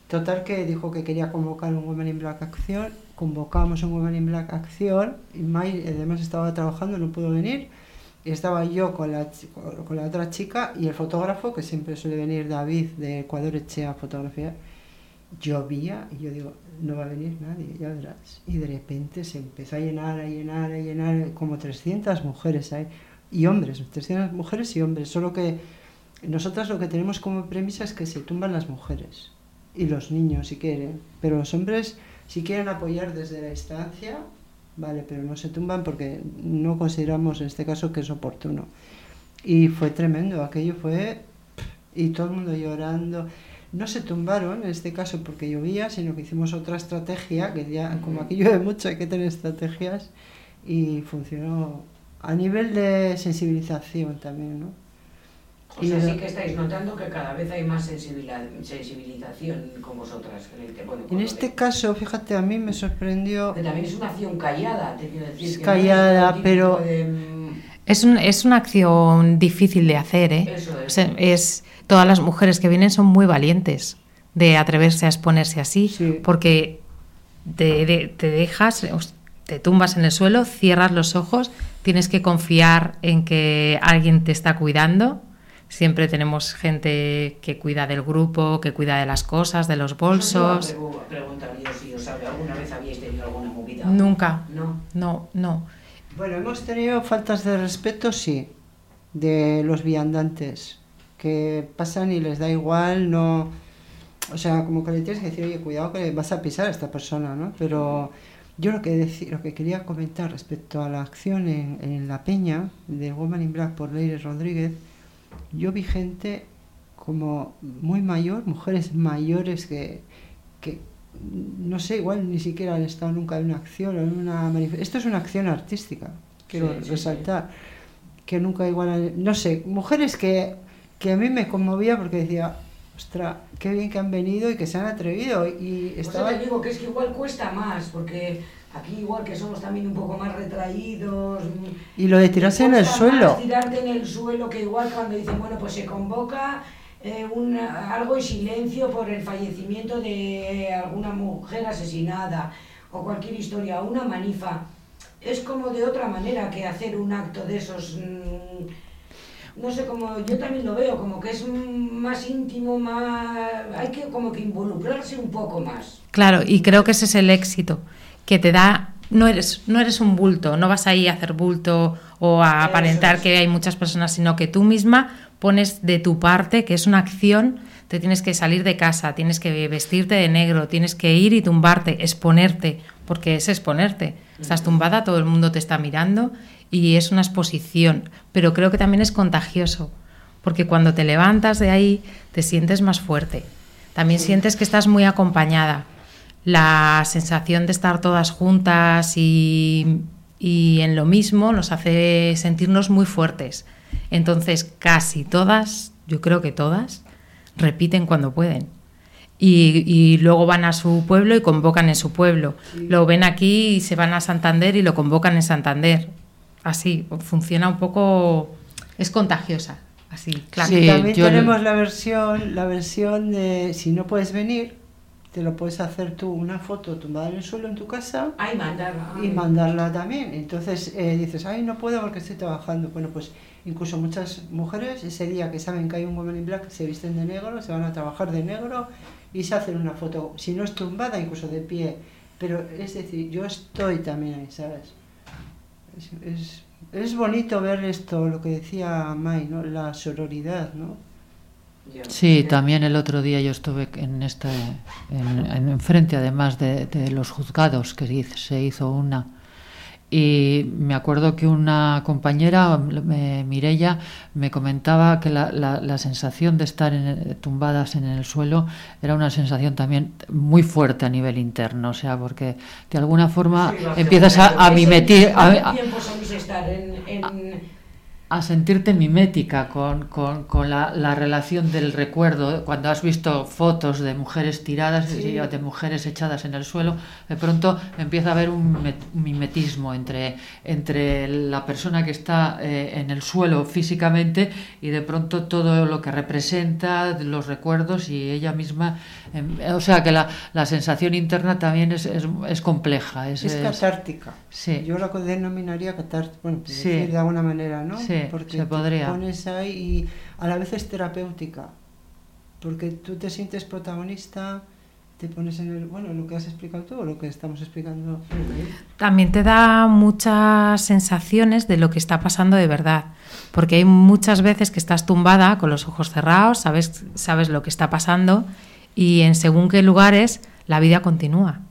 Total que dijo que quería convocar un Women in Black Acción, convocamos un Women in Black Acción, y May además estaba trabajando, no pudo venir, estaba yo con la, con la otra chica y el fotógrafo, que siempre suele venir David de Ecuador Echea a llovía y yo digo, no va a venir nadie, ya verás. Y de repente se empezó a llenar, a llenar, a llenar, como 300 mujeres ahí, y hombres, 300 mujeres y hombres, solo que nosotras lo que tenemos como premisa es que se tumban las mujeres y los niños si quieren, pero los hombres si quieren apoyar desde la distancia, vale, pero no se tumban porque no consideramos en este caso que es oportuno. Y fue tremendo, aquello fue y todo el mundo llorando. No se tumbaron en este caso porque llovía, sino que hicimos otra estrategia, que ya como aquí llueve mucho hay que tener estrategias y funcionó a nivel de sensibilización también, ¿no? O sea, sí que estáis notando que cada vez hay más sensibilización con vosotras. en el te- bueno, con En lo este de- caso, fíjate, a mí me sorprendió que también es una acción callada, te quiero decir. Es que no callada, todo tipo pero- de, Es, un- es una acción difícil de hacer, ¿eh? Eso es. O sea, es- todas las mujeres que vienen son muy valientes de atreverse a exponerse así, Sí. porque te, de- te dejas, te tumbas en el suelo, cierras los ojos, tienes que confiar en que alguien te está cuidando. Siempre tenemos gente que cuida del grupo, que cuida de las cosas, de los bolsos. Yo iba a preguntar yo si os sabe, alguna vez habíais tenido alguna movida. Nunca. No. No, no. Bueno, hemos tenido faltas de respeto, sí, de los viandantes, que pasan y les da igual, no... O sea, como que le tienes que decir, oye, cuidado que vas a pisar a esta persona, ¿no? Pero yo lo que, deci- lo que quería comentar respecto a la acción en, en La Peña, de Woman in Black por Leire Rodríguez, yo vi gente como muy mayor, mujeres mayores que, que no sé, igual ni siquiera han estado nunca en una acción o en una manifestación. Esto es una acción artística, quiero Sí, sí, resaltar. Que nunca igual, han- no sé, mujeres que, que a mí me conmovía porque decía, ostras, qué bien que han venido y que se han atrevido. Y estaba... te digo que es que igual cuesta más, porque aquí igual que somos también un poco más retraídos. Y lo de tirarse en el suelo. tirarte en el suelo que igual cuando dicen, bueno, pues se convoca eh, una- algo y silencio por el fallecimiento de alguna mujer asesinada o cualquier historia, una manifa. Es como de otra manera que hacer un acto de esos. mm, No sé cómo, yo también lo veo, como que es mm, más íntimo, más. Hay que como que involucrarse un poco más. Claro, y creo que ese es el éxito, que te da, no eres, no eres un bulto, no vas ahí a hacer bulto o a aparentar es. que hay muchas personas, sino que tú misma pones de tu parte, que es una acción, te tienes que salir de casa, tienes que vestirte de negro, tienes que ir y tumbarte, exponerte, porque es exponerte. Estás tumbada, todo el mundo te está mirando y es una exposición, pero creo que también es contagioso, porque cuando te levantas de ahí te sientes más fuerte. También sientes que estás muy acompañada. La sensación de estar todas juntas y, y en lo mismo nos hace sentirnos muy fuertes. Entonces, casi todas, yo creo que todas, repiten cuando pueden. Y, y luego van a su pueblo y convocan en su pueblo. Lo ven aquí y se van a Santander y lo convocan en Santander. Así, funciona un poco... Es contagiosa. Así, claro. Sí, También yo- tenemos la versión, la versión de si no puedes venir, te lo puedes hacer tú una foto tumbada en el suelo en tu casa Ay, mandarla. y mandarla también. Entonces eh, dices, ay, no puedo porque estoy trabajando. Bueno, pues incluso muchas mujeres ese día que saben que hay un Woman in Black se visten de negro, se van a trabajar de negro y se hacen una foto, si no es tumbada, incluso de pie. Pero es decir, yo estoy también ahí, ¿sabes? Es, es, es bonito ver esto, lo que decía Mai, ¿no? La sororidad, ¿no? Sí, también. el otro día yo estuve en este, en, en enfrente además de, de los juzgados que se hizo- una. Y me acuerdo que una compañera, me- Mirella, me comentaba que la, la- la sensación de estar en- tumbadas en el suelo era una sensación también muy fuerte a nivel interno, o sea, porque de alguna forma Sí, empiezas a, a mimetir, a- ¿cuánto a- a sentirte mimética con, con- con la, la relación del recuerdo. Cuando has visto fotos de mujeres tiradas, Sí. de mujeres echadas en el suelo, de pronto empieza a haber un, met- un mimetismo entre, entre la persona que está eh, en el suelo físicamente y de pronto todo lo que representa, los recuerdos y ella misma. em, o sea que la, la sensación interna también es, es, es compleja. Es, catártica. Sí. Yo la denominaría catártica, bueno, Sí. decir de alguna manera, ¿no? Sí, porque se podría. te pones ahí y a la vez es terapéutica, porque tú te sientes protagonista, te pones en el, bueno, lo que has explicado tú o lo que estamos explicando. También te da muchas sensaciones de lo que está pasando de verdad, porque hay muchas veces que estás tumbada con los ojos cerrados, sabes, sabes lo que está pasando y en según qué lugares la vida continúa.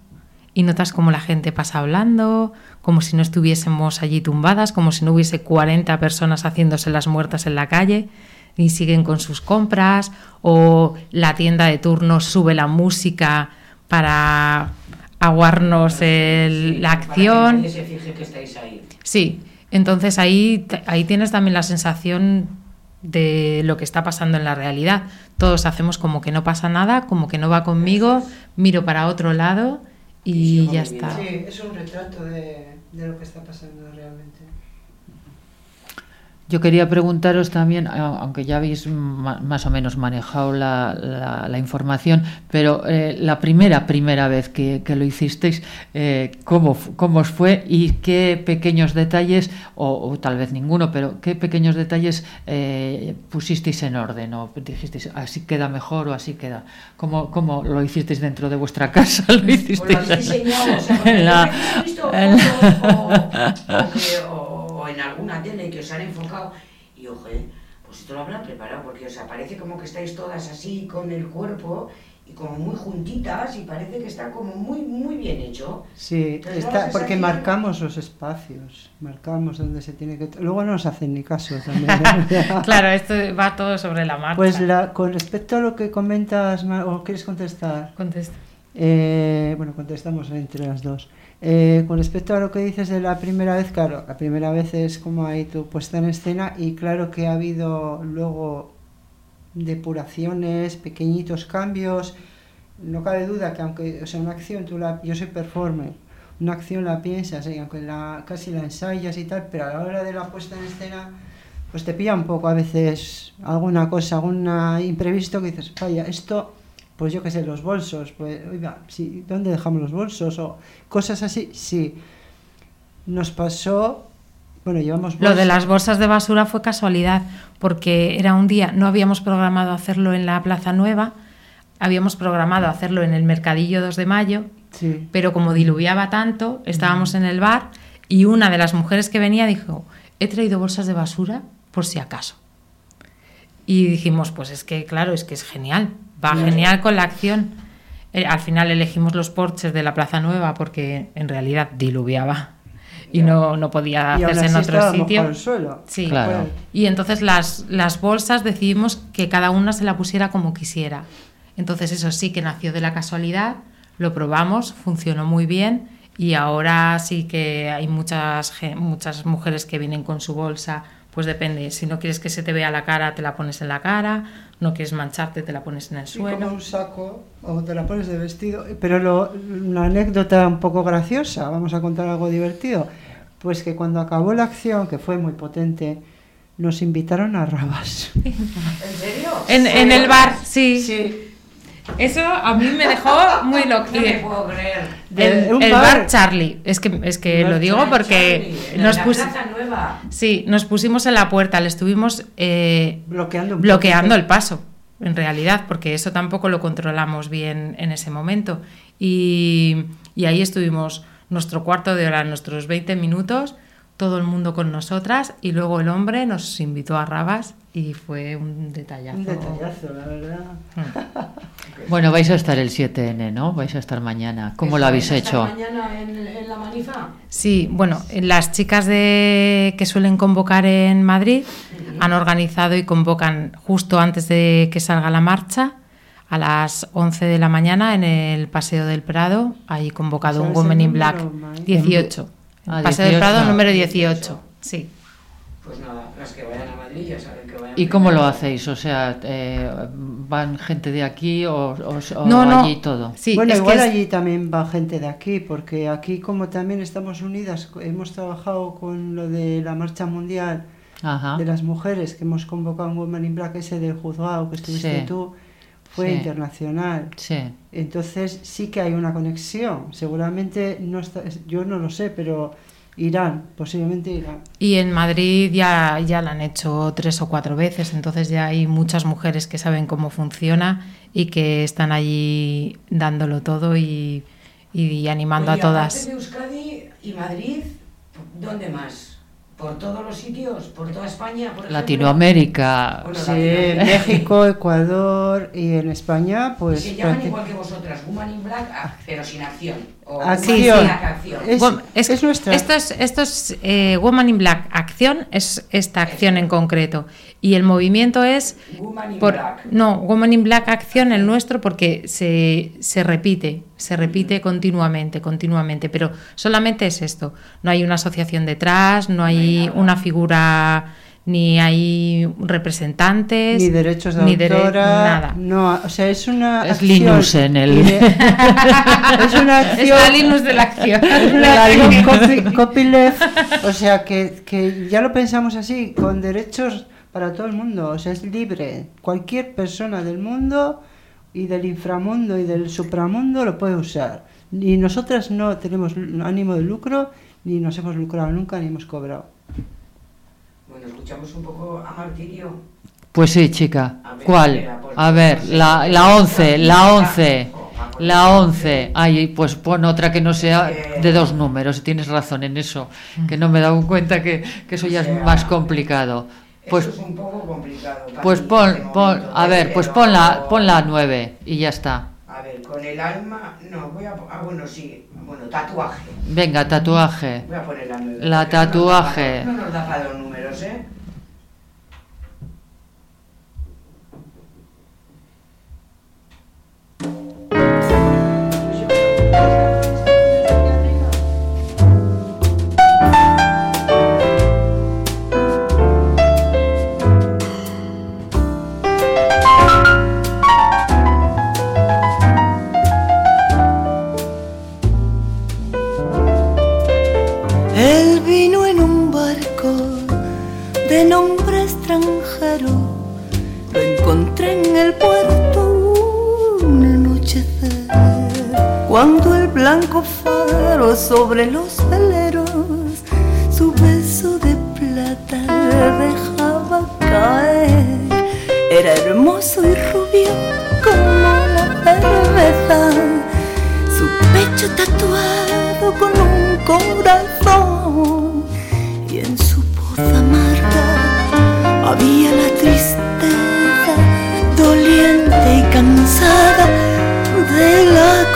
Y notas como la gente pasa hablando, como si no estuviésemos allí tumbadas, como si no hubiese 40 personas haciéndose las muertas en la calle y siguen con sus compras o la tienda de turno sube la música para aguarnos el- la para que acción. se fije que estáis ahí. Sí, entonces ahí, ahí tienes también la sensación de lo que está pasando en la realidad. Todos hacemos como que no pasa nada, como que no va conmigo, miro para otro lado y ya está. Sí, es un retrato de, de lo que está pasando realmente. Yo quería preguntaros también, aunque ya habéis más o menos manejado la, la- la información, pero eh, la primera, primera vez que, que lo hicisteis, eh, ¿cómo, ¿cómo os fue y qué pequeños detalles, o, o tal vez ninguno, pero qué pequeños detalles eh, pusisteis en orden o dijisteis así queda mejor o así queda? ¿Cómo, cómo lo hicisteis dentro de vuestra casa? ¿Lo hicisteis Pues lo habéis diseñado, o sea, en la- la- o, o o- o en alguna tele que os han enfocado y oje, pues esto lo habrán preparado porque os aparece como que estáis todas así con el cuerpo y como muy juntitas y parece que está como muy muy bien hecho. Sí, Entonces, está, porque marcamos los espacios, marcamos donde se tiene que... Luego no nos hacen ni caso también. Claro, esto va todo sobre la marcha. Pues la, con respecto a lo que comentas, ¿o quieres contestar? Contesta. Eh, bueno, contestamos entre las dos. Eh, con respecto a lo que dices de la primera vez, claro, la primera vez es como ahí tu puesta en escena y claro que ha habido luego depuraciones, pequeñitos cambios. No cabe duda que aunque, o sea, una acción, tú la, yo soy performer, una acción la piensas y aunque la, casi la ensayas y tal, pero a la hora de la puesta en escena, pues te pilla un poco a veces alguna cosa, algún imprevisto que dices, vaya, esto, pues yo qué sé, los bolsos, pues, oiga, sí, ¿dónde dejamos los bolsos? O cosas así, sí. Nos pasó, bueno, llevamos Lo de las bolsas de basura fue casualidad, porque era un día, no habíamos programado hacerlo en la Plaza Nueva, habíamos programado hacerlo en el Mercadillo 2 de Mayo, Sí. pero como diluviaba tanto, estábamos en el bar y una de las mujeres que venía dijo, he traído bolsas de basura por si acaso. Y dijimos, pues es que, claro, es que es genial, va genial con la acción. Eh, al final elegimos los porches de la Plaza Nueva porque en realidad diluviaba y no, no podía Y hacerse en otro sitio. el suelo. Sí, Claro. y entonces las, las bolsas decidimos que cada una se la pusiera como quisiera. Entonces eso sí que nació de la casualidad, lo probamos, funcionó muy bien y ahora sí que hay muchas, muchas mujeres que vienen con su bolsa, pues depende, si no quieres que se te vea la cara, te la pones en la cara, no quieres mancharte, te la pones en el Sí, como suelo. un saco o te la pones de vestido. Pero lo- una anécdota un poco graciosa, vamos a contar algo divertido. Pues que cuando acabó la acción, que fue muy potente, nos invitaron a Rabas. ¿En serio? En, en el bar, sí. Sí. Eso a mí me dejó muy loco. No me puedo creer. El, el bar- bar Charlie, es que, es que Bar lo digo Charlie, porque Charlie, nos. Plaza Nueva. Sí, nos pusimos en la puerta, le estuvimos eh, Bloqueando bloqueando el paso, en realidad, porque eso tampoco lo controlamos bien en ese momento. Y, y ahí estuvimos nuestro cuarto de hora, nuestros 20 minutos, todo el mundo con nosotras, y luego el hombre nos invitó a Rabas y fue un detallazo. Un detallazo, la verdad. Bueno, vais a estar el 7N, ¿no? Vais a estar mañana. ¿Cómo lo habéis ¿Esta hecho? mañana en, en la manifa? Sí, bueno, las chicas de, que suelen convocar en Madrid han organizado y convocan justo antes de que salga la marcha a las 11 de la mañana en el Paseo del Prado. Hay convocado un ¿Sabes el Women in Black Mai? 18. Ah, Paseo del 18. Prado número 18. 18. Sí. Pues nada, las que vayan a Madrid ya saben que vayan ¿Y cómo lo hacéis? O sea, eh, ¿van gente de aquí o, o- o No, no. allí todo? Sí, bueno, es igual que es- allí también va gente de aquí, porque aquí como también estamos unidas, hemos trabajado con lo de la marcha mundial Ajá. de las mujeres, que hemos convocado un Woman in Black, ese del juzgado que estuviste Sí. tú, fue Sí. internacional. Sí. Entonces sí que hay una conexión. Seguramente no está, yo no lo sé, pero irán, posiblemente irán. Y en Madrid ya, ya la han hecho tres o cuatro veces, entonces ya hay muchas mujeres que saben cómo funciona y que están allí dándolo todo y, y animando Oye, a todas. de Euskadi y Madrid, ¿dónde más? ¿Por todos los sitios? ¿Por toda España? Por ejemplo? Latinoamérica. Bueno, Sí, Latinoamérica. México, Ecuador y en España, pues... se llaman igual que vosotras, Woman in Black, ah, pero sin acción. O Acción. Es- Bueno, es nuestra. Esto es, esto es eh, Woman in Black Acción, es esta acción en concreto. Y el movimiento es. Woman in por- Black. No, Woman in Black Acción, el nuestro, porque se, se repite, se repite continuamente, continuamente. Pero solamente es esto. No hay una asociación detrás, no hay una figura ni hay representantes, Ni derechos de ni dere- autora, nada. no, o sea, es una Es acción Linus en el- es una Es acción la Linux de la acción. Es una acción copy- copyleft, o sea que, que ya lo pensamos así, con derechos para todo el mundo, o sea, es libre. Cualquier persona del mundo y del inframundo y del supramundo lo puede usar. Y nosotras no tenemos ánimo de lucro, ni nos hemos lucrado nunca, ni hemos cobrado. Bueno, escuchamos un poco a Martirio. Pues sí, chica. A ver, ¿Cuál? espera, A ver, la, la 11, la Ah, 11. oh, ah, pues La no sé. 11. Ay, pues pon otra que no sea de dos números. Tienes razón en eso. Que no me he dado cuenta que, que eso ya es más complicado. Pues, Eso es un poco complicado. pues pon, pon, a ver, pues pon la, pon la 9 y ya está. A ver, con el alma. No, voy a. Ah, bueno, sí. Bueno, tatuaje. Venga, tatuaje. Voy a poner la nueve. La tatuaje. No nos da para los números, ¿eh? Él el blanco faro sobre los veleros. Su beso de plata dejaba caer. Era hermoso y rubio como la cerveza su pecho tatuado con un corazón. Y en su voz amarga había la tristeza doliente y cansada del acordeón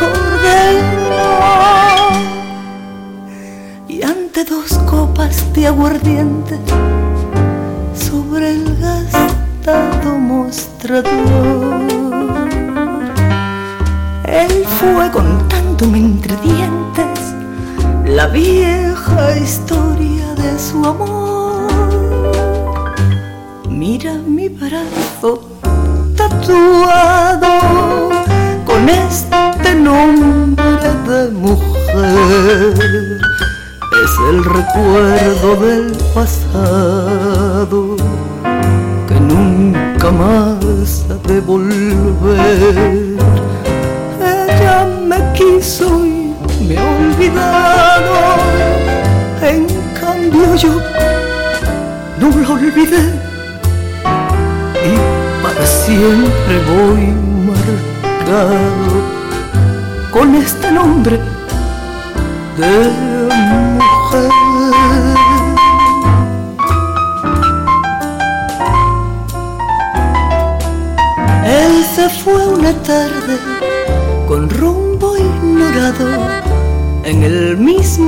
dos copas de aguardiente sobre el gastado mostrador él fue contándome entre dientes la vieja historia de su amor. Mira mi brazo tatuado con este nombre de mujer. El recuerdo del pasado que nunca más ha de volver. Ella me quiso y me ha olvidado. En cambio yo no la olvidé. Y para siempre voy marcado con este nombre de mujer.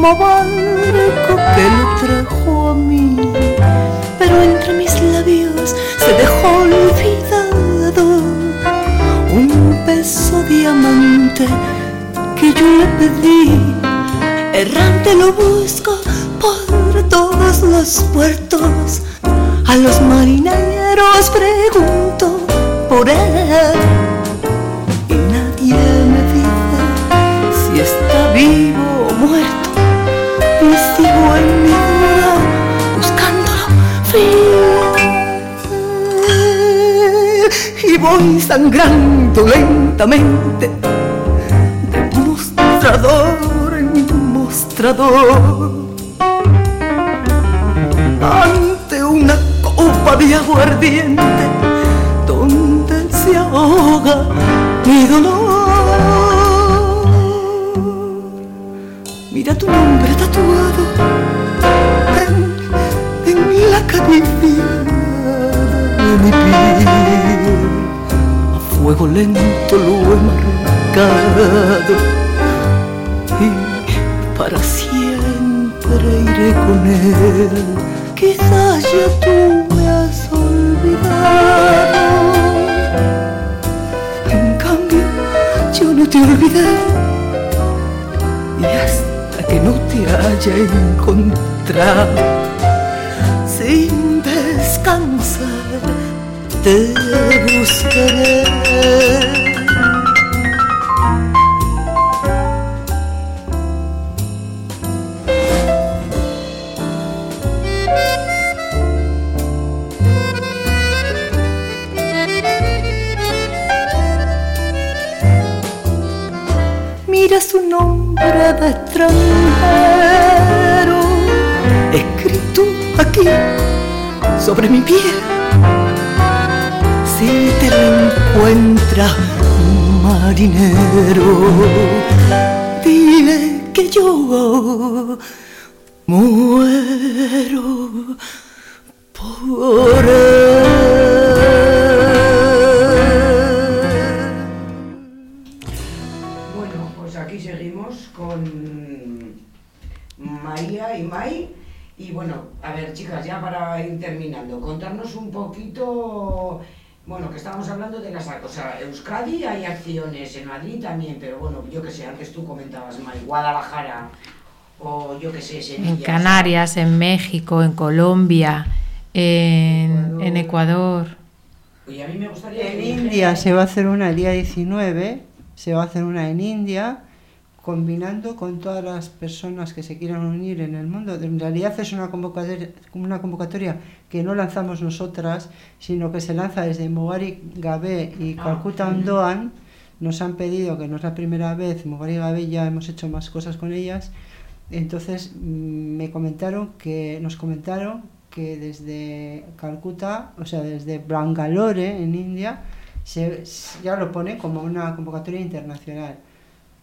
Mismo barco que lo trajo a mí. Pero entre mis labios se dejó olvidado un beso diamante que yo le pedí. Errante lo busco por todos los puertos. A los marineros pregunto por él y nadie me dice si está vivo o muerto. Voy sangrando lentamente de mostrador en mostrador ante una copa de aguardiente donde se ahoga mi dolor. Mira tu nombre tatuado en, en la caricia de mi piel. Fuego lento lo he marcado y para siempre iré con él. Quizás ya tú me has olvidado. En cambio, yo no te olvidé. Y hasta que no te haya encontrado, sin descansar te buscaré. Mira su nombre de extranjero escrito aquí sobre mi piel. Si te lo encuentra marinero, dile que yo muero por él. Bueno, pues aquí seguimos con María y Mai. Y bueno, a ver, chicas, ya para ir terminando, contarnos un poquito. Bueno, que estábamos hablando de las. O sea, Euskadi hay acciones, en Madrid también, pero bueno, yo que sé, antes tú comentabas, Mai, Guadalajara, o yo que sé, Sevilla. En Canarias, en México, en Colombia, en, en Ecuador. Oye, a mí me gustaría. En India se va a hacer una el día 19, se va a hacer una en India, combinando con todas las personas que se quieran unir en el mundo. En realidad es una convocatoria, una convocatoria que no lanzamos nosotras, sino que se lanza desde Mogari Gabé y Ah, Calcuta. Ondoan. Nos han pedido, que no es la primera vez, y Gabé ya hemos hecho más cosas con ellas. Entonces mm, me comentaron que nos comentaron que desde Calcuta, o sea, desde Bangalore en India, se, ya lo pone como una convocatoria internacional.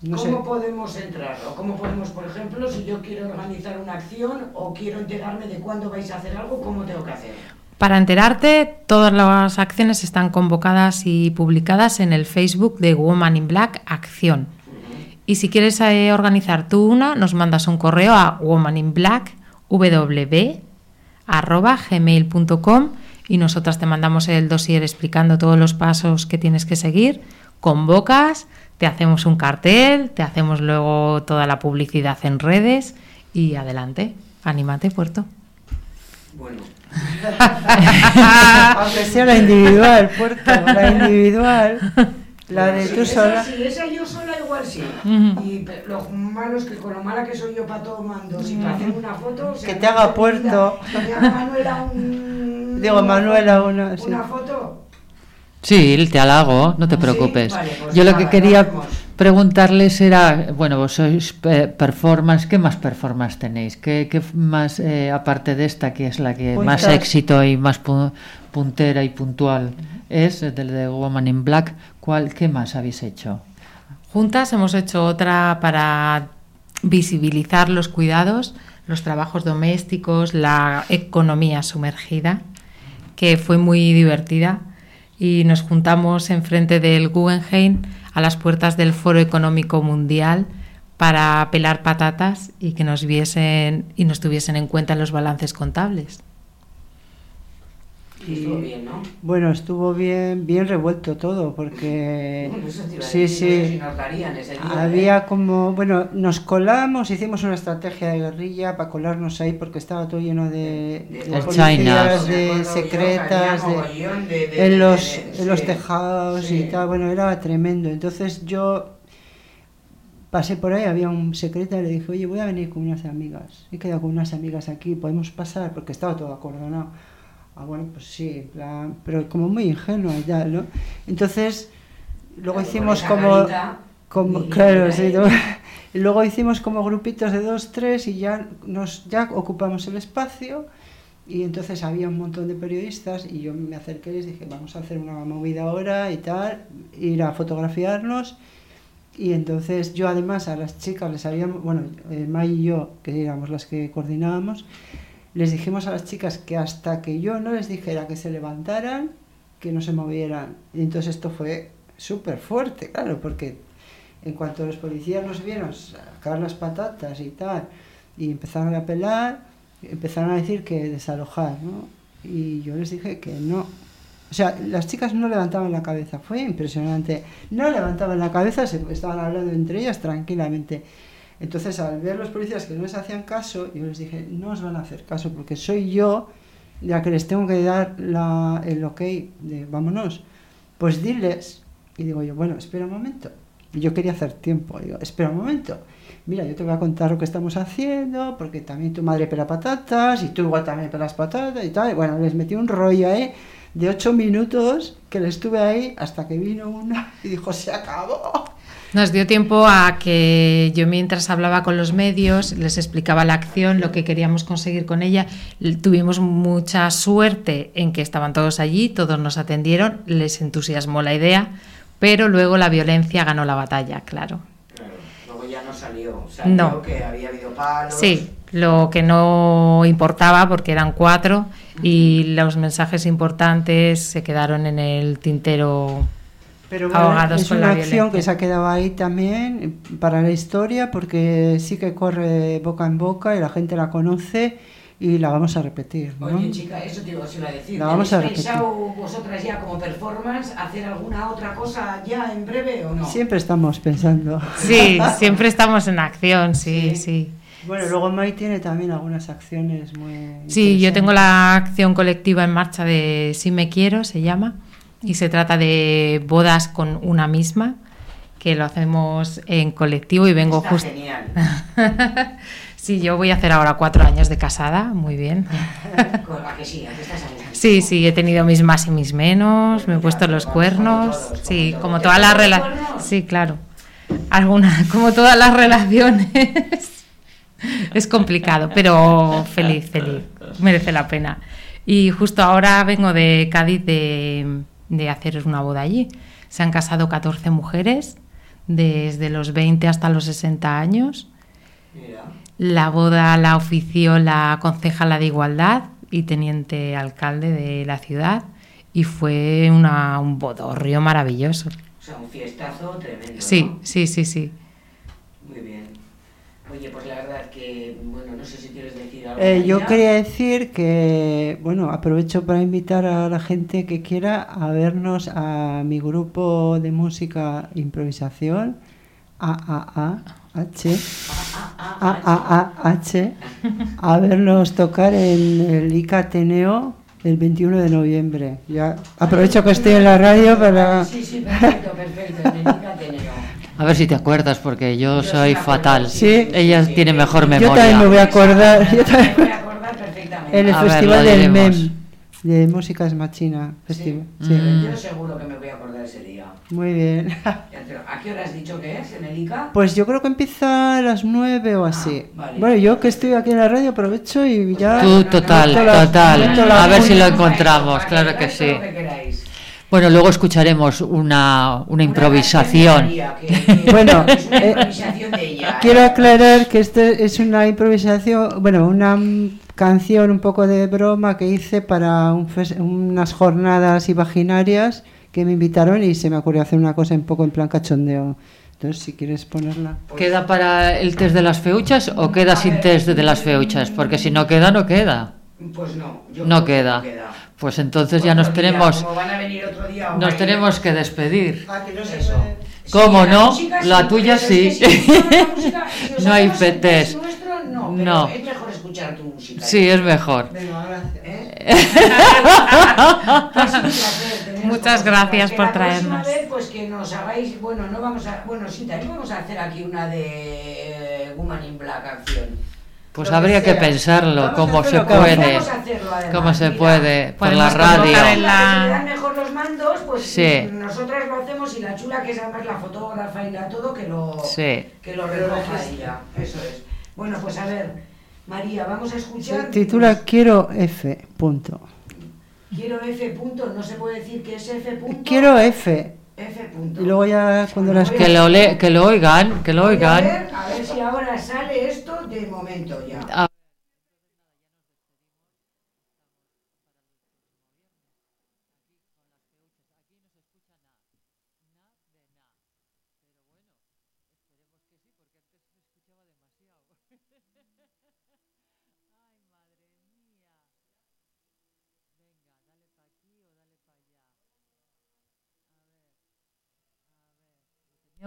No sé, ¿Cómo podemos entrar? ¿O cómo podemos, por ejemplo, si yo quiero organizar una acción o quiero enterarme de cuándo vais a hacer algo, cómo tengo que hacer? Para enterarte, todas las acciones están convocadas y publicadas en el Facebook de Woman in Black Acción. Y si quieres eh, organizar tú una, nos mandas un correo a womaninblackw@gmail.com y nosotras te mandamos el dossier explicando todos los pasos que tienes que seguir. Convocas, te hacemos un cartel, te hacemos luego toda la publicidad en redes y adelante. Anímate, Puerto. Bueno, aunque sea la individual, puerto, la individual, la de si tú esa, sola. Si esa yo sola igual sí. Y pe- lo malo es que con lo mala que soy yo para todo mando, si para hacer una foto... o sea, Que te haga puerto. Que me haga Manuela un... Digo, Manuela, una. sí. Una foto. Sí, te halago, no te Sí, preocupes. vale, pues Yo lo nada, que quería preguntarles era, bueno, vos sois eh, performance, ¿qué más performance tenéis? ¿Qué, más, eh, aparte de esta, que es la que más Puntas. éxito y más pu- puntera y puntual es, del de Woman in Black, ¿cuál, ¿qué más habéis hecho? Juntas hemos hecho otra para visibilizar los cuidados, los trabajos domésticos, la economía sumergida, que fue muy divertida. Y nos juntamos enfrente del Guggenheim a las puertas del Foro Económico Mundial para pelar patatas y que nos viesen y nos tuviesen en cuenta en los balances contables. Y estuvo bien, ¿no? Bueno, estuvo bien, bien revuelto todo, porque Bueno, eso te iba a sí, decir, no sé sí, si nos darían ese día, ¿eh? había como, bueno, nos colamos, hicimos una estrategia de guerrilla para colarnos ahí porque estaba todo lleno de, de policías, de acuerdo yo que secretas, había de, de- de- en los, de- de- en los tejados Sí. y tal, bueno, era tremendo. Entonces yo pasé por ahí, había un secreto y le dije, oye, voy a venir con unas amigas. He quedado con unas amigas aquí, podemos pasar, porque estaba todo acordonado. Ah, bueno, pues sí, plan, pero como muy ingenua y tal, ¿no? Entonces, luego hicimos como... carita, como claro, sí, ¿no? Y luego hicimos como grupitos de dos, tres y ya nos ya ocupamos el espacio y entonces había un montón de periodistas y yo me acerqué y les dije, vamos a hacer una movida ahora y tal, ir a fotografiarnos y entonces yo además a las chicas les habíamos, bueno, eh, May y yo, que éramos las que coordinábamos, les dijimos a las chicas que hasta que yo no les dijera que se levantaran, que no se movieran. Y entonces esto fue súper fuerte, claro, porque en cuanto los policías nos vieron sacar las patatas y tal, y empezaron a pelar, empezaron a decir que desalojar, ¿no? Y yo les dije que no. O sea, las chicas no levantaban la cabeza, fue impresionante. No levantaban la cabeza, se estaban hablando entre ellas tranquilamente. Entonces, al ver los policías que no les hacían caso, yo les dije, no os van a hacer caso porque soy yo ya que les tengo que dar el ok de vámonos, pues diles, y digo yo, bueno, espera un momento. Yo quería hacer tiempo, digo, espera un momento. Mira, yo te voy a contar lo que estamos haciendo, porque también tu madre pela patatas, y tú igual también pelas patatas y tal. Y bueno, les metí un rollo ahí de ocho minutos que le estuve ahí hasta que vino una y dijo, se acabó. Nos dio tiempo a que yo mientras hablaba con los medios, les explicaba la acción, lo que queríamos conseguir con ella. Tuvimos mucha suerte en que estaban todos allí, todos nos atendieron, les entusiasmó la idea, pero luego la violencia ganó la batalla, claro. Claro, luego ya no salió. Salió No. que había habido palos. Sí, lo que no importaba porque eran cuatro y los mensajes importantes se quedaron en el tintero Pero bueno, ahogados es con una la acción violencia. que se ha quedado ahí también para la historia porque sí que corre boca en boca y la gente la conoce y la vamos a repetir. ¿no? Oye, chica, eso te iba a decir. La vamos a ¿Tenéis repetir. pensado vosotras ya como performance hacer alguna otra cosa ya en breve o no? Siempre estamos pensando. Sí, siempre estamos en acción, sí, sí. Bueno, luego Mai tiene también algunas acciones muy. Sí, yo tengo la acción colectiva en marcha de Si me quiero, se llama, y se trata de bodas con una misma, que lo hacemos en colectivo y vengo justo... genial. sí, yo voy a hacer ahora cuatro años de casada, muy bien. ¿A que sí? ¿A que estás? Sí, sí, he tenido mis más y mis menos, me he puesto los cuernos, sí, como todas las relaciones, sí, claro, alguna, como todas las relaciones, es complicado, pero feliz, feliz, merece la pena. Y justo ahora vengo de Cádiz de, de hacer una boda allí. Se han casado 14 mujeres, desde los 20 hasta los 60 años. Mira. La boda la ofició la concejala de Igualdad y teniente alcalde de la ciudad y fue una, un bodorrio maravilloso. O sea, un fiestazo tremendo. Sí, ¿no? sí, sí, sí. Muy bien. Oye, pues la verdad que, bueno, no sé si quieres decir algo. Eh, yo quería decir que, bueno, aprovecho para invitar a la gente que quiera a vernos a mi grupo de música improvisación, AAH, AAH, a vernos tocar en el ICA Ateneo el 21 de noviembre. Ya aprovecho que estoy en la radio para... Sí, sí, perfecto, perfecto. en el Ica Ateneo. A ver si te acuerdas, porque yo, Yo soy me fatal. sí, Ella sí, tiene sí. mejor Yo memoria. también me voy a acordar. Yo Me también- voy a acordar perfectamente. En el A ver, Festival lo del diremos. MEM, de Música es Machina. Festival. Sí. Mm. Yo seguro que me voy a acordar ese día. Muy bien. ¿A qué hora has dicho que es en el ICA? Pues yo creo que empieza a las 9 o así. Ah, vale. Bueno, yo que estoy aquí en la radio aprovecho y ya... Tú, total, la- total. la A ver si lo encontramos, claro que sí. lo que queráis. Bueno, luego escucharemos una, una improvisación. Una que- Bueno, es una eh, de ella. Quiero ¿eh? aclarar que esto es una improvisación, bueno, una canción un poco de broma que hice para un fes- unas jornadas imaginarias que me invitaron y se me ocurrió hacer una cosa un poco en plan cachondeo. Entonces, si quieres ponerla. ¿Queda para el test de las feuchas o queda sin test de las feuchas? Porque si no queda, no queda. Pues no. yo No queda. no queda. Pues entonces ya nos día, tenemos, como van a venir otro día, o nos tenemos que despedir. Ah, que no se Eso. puede- ¿Cómo Sí, no? música sí, La tuya pero es que sí. si no la música, si os No hay test nuestro, no, pero No. es mejor escuchar tu música. Sí, es mejor. Venga, gracias. ¿Eh? Teneros Muchas gracias por Que la próxima traernos. vez, pues que nos hagáis, bueno, no vamos a, bueno, sí, también vamos a hacer aquí una de eh, Woman in Black acción. Pues Lo habría que pensarlo, Vamos cómo se puede, hacerlo, cómo se mira. puede, por la radio. en La... se mejor los mandos, pues Sí. nosotras lo hacemos y la chula que es además la fotógrafa y la todo que lo Sí. que lo recoja ella. Eso es. Bueno, pues a ver, María, vamos a Se escuchar. titula Quiero F. Punto. Quiero F punto, no se puede decir que es F punto. Quiero F. F punto. Y luego ya cuando las Que lo, le- que lo oigan, que lo Voy a oigan. ver, a ver si ahora sale esto de momento ya. Ah.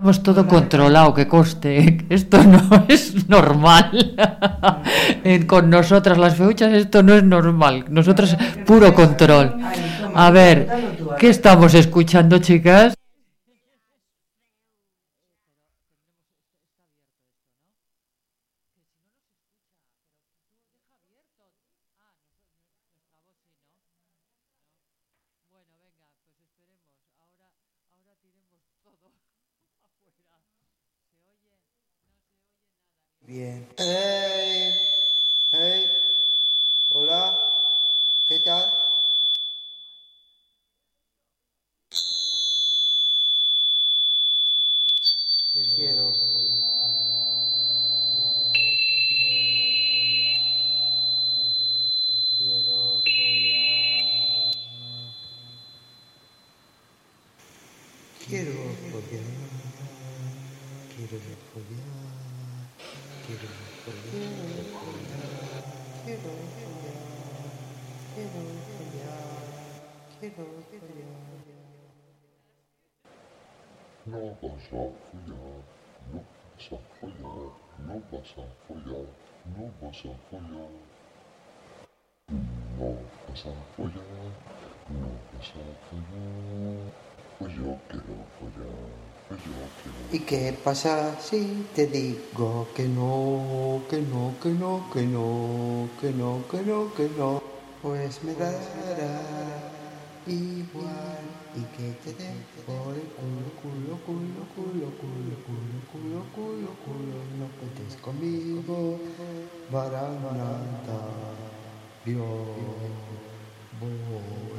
Teníamos todo controlado, que coste. Esto no es normal. en- con nosotras las feuchas, esto no es normal. Nosotros, puro control. A ver, ¿qué estamos escuchando, chicas? Bien. Eh. Follar, no vas a follar, no vas a follar, no vas a follar. No vas a follar, no vas a follar. Pues yo quiero follar, pues yo quiero. ¿Y qué pasa si te digo que no, que no, que no, que no, que no, que no, que no? Pues me dará culo, culo, culo, culo, culo, culo, culo, culo, culo, no cuentes conmigo para nada. Yo voy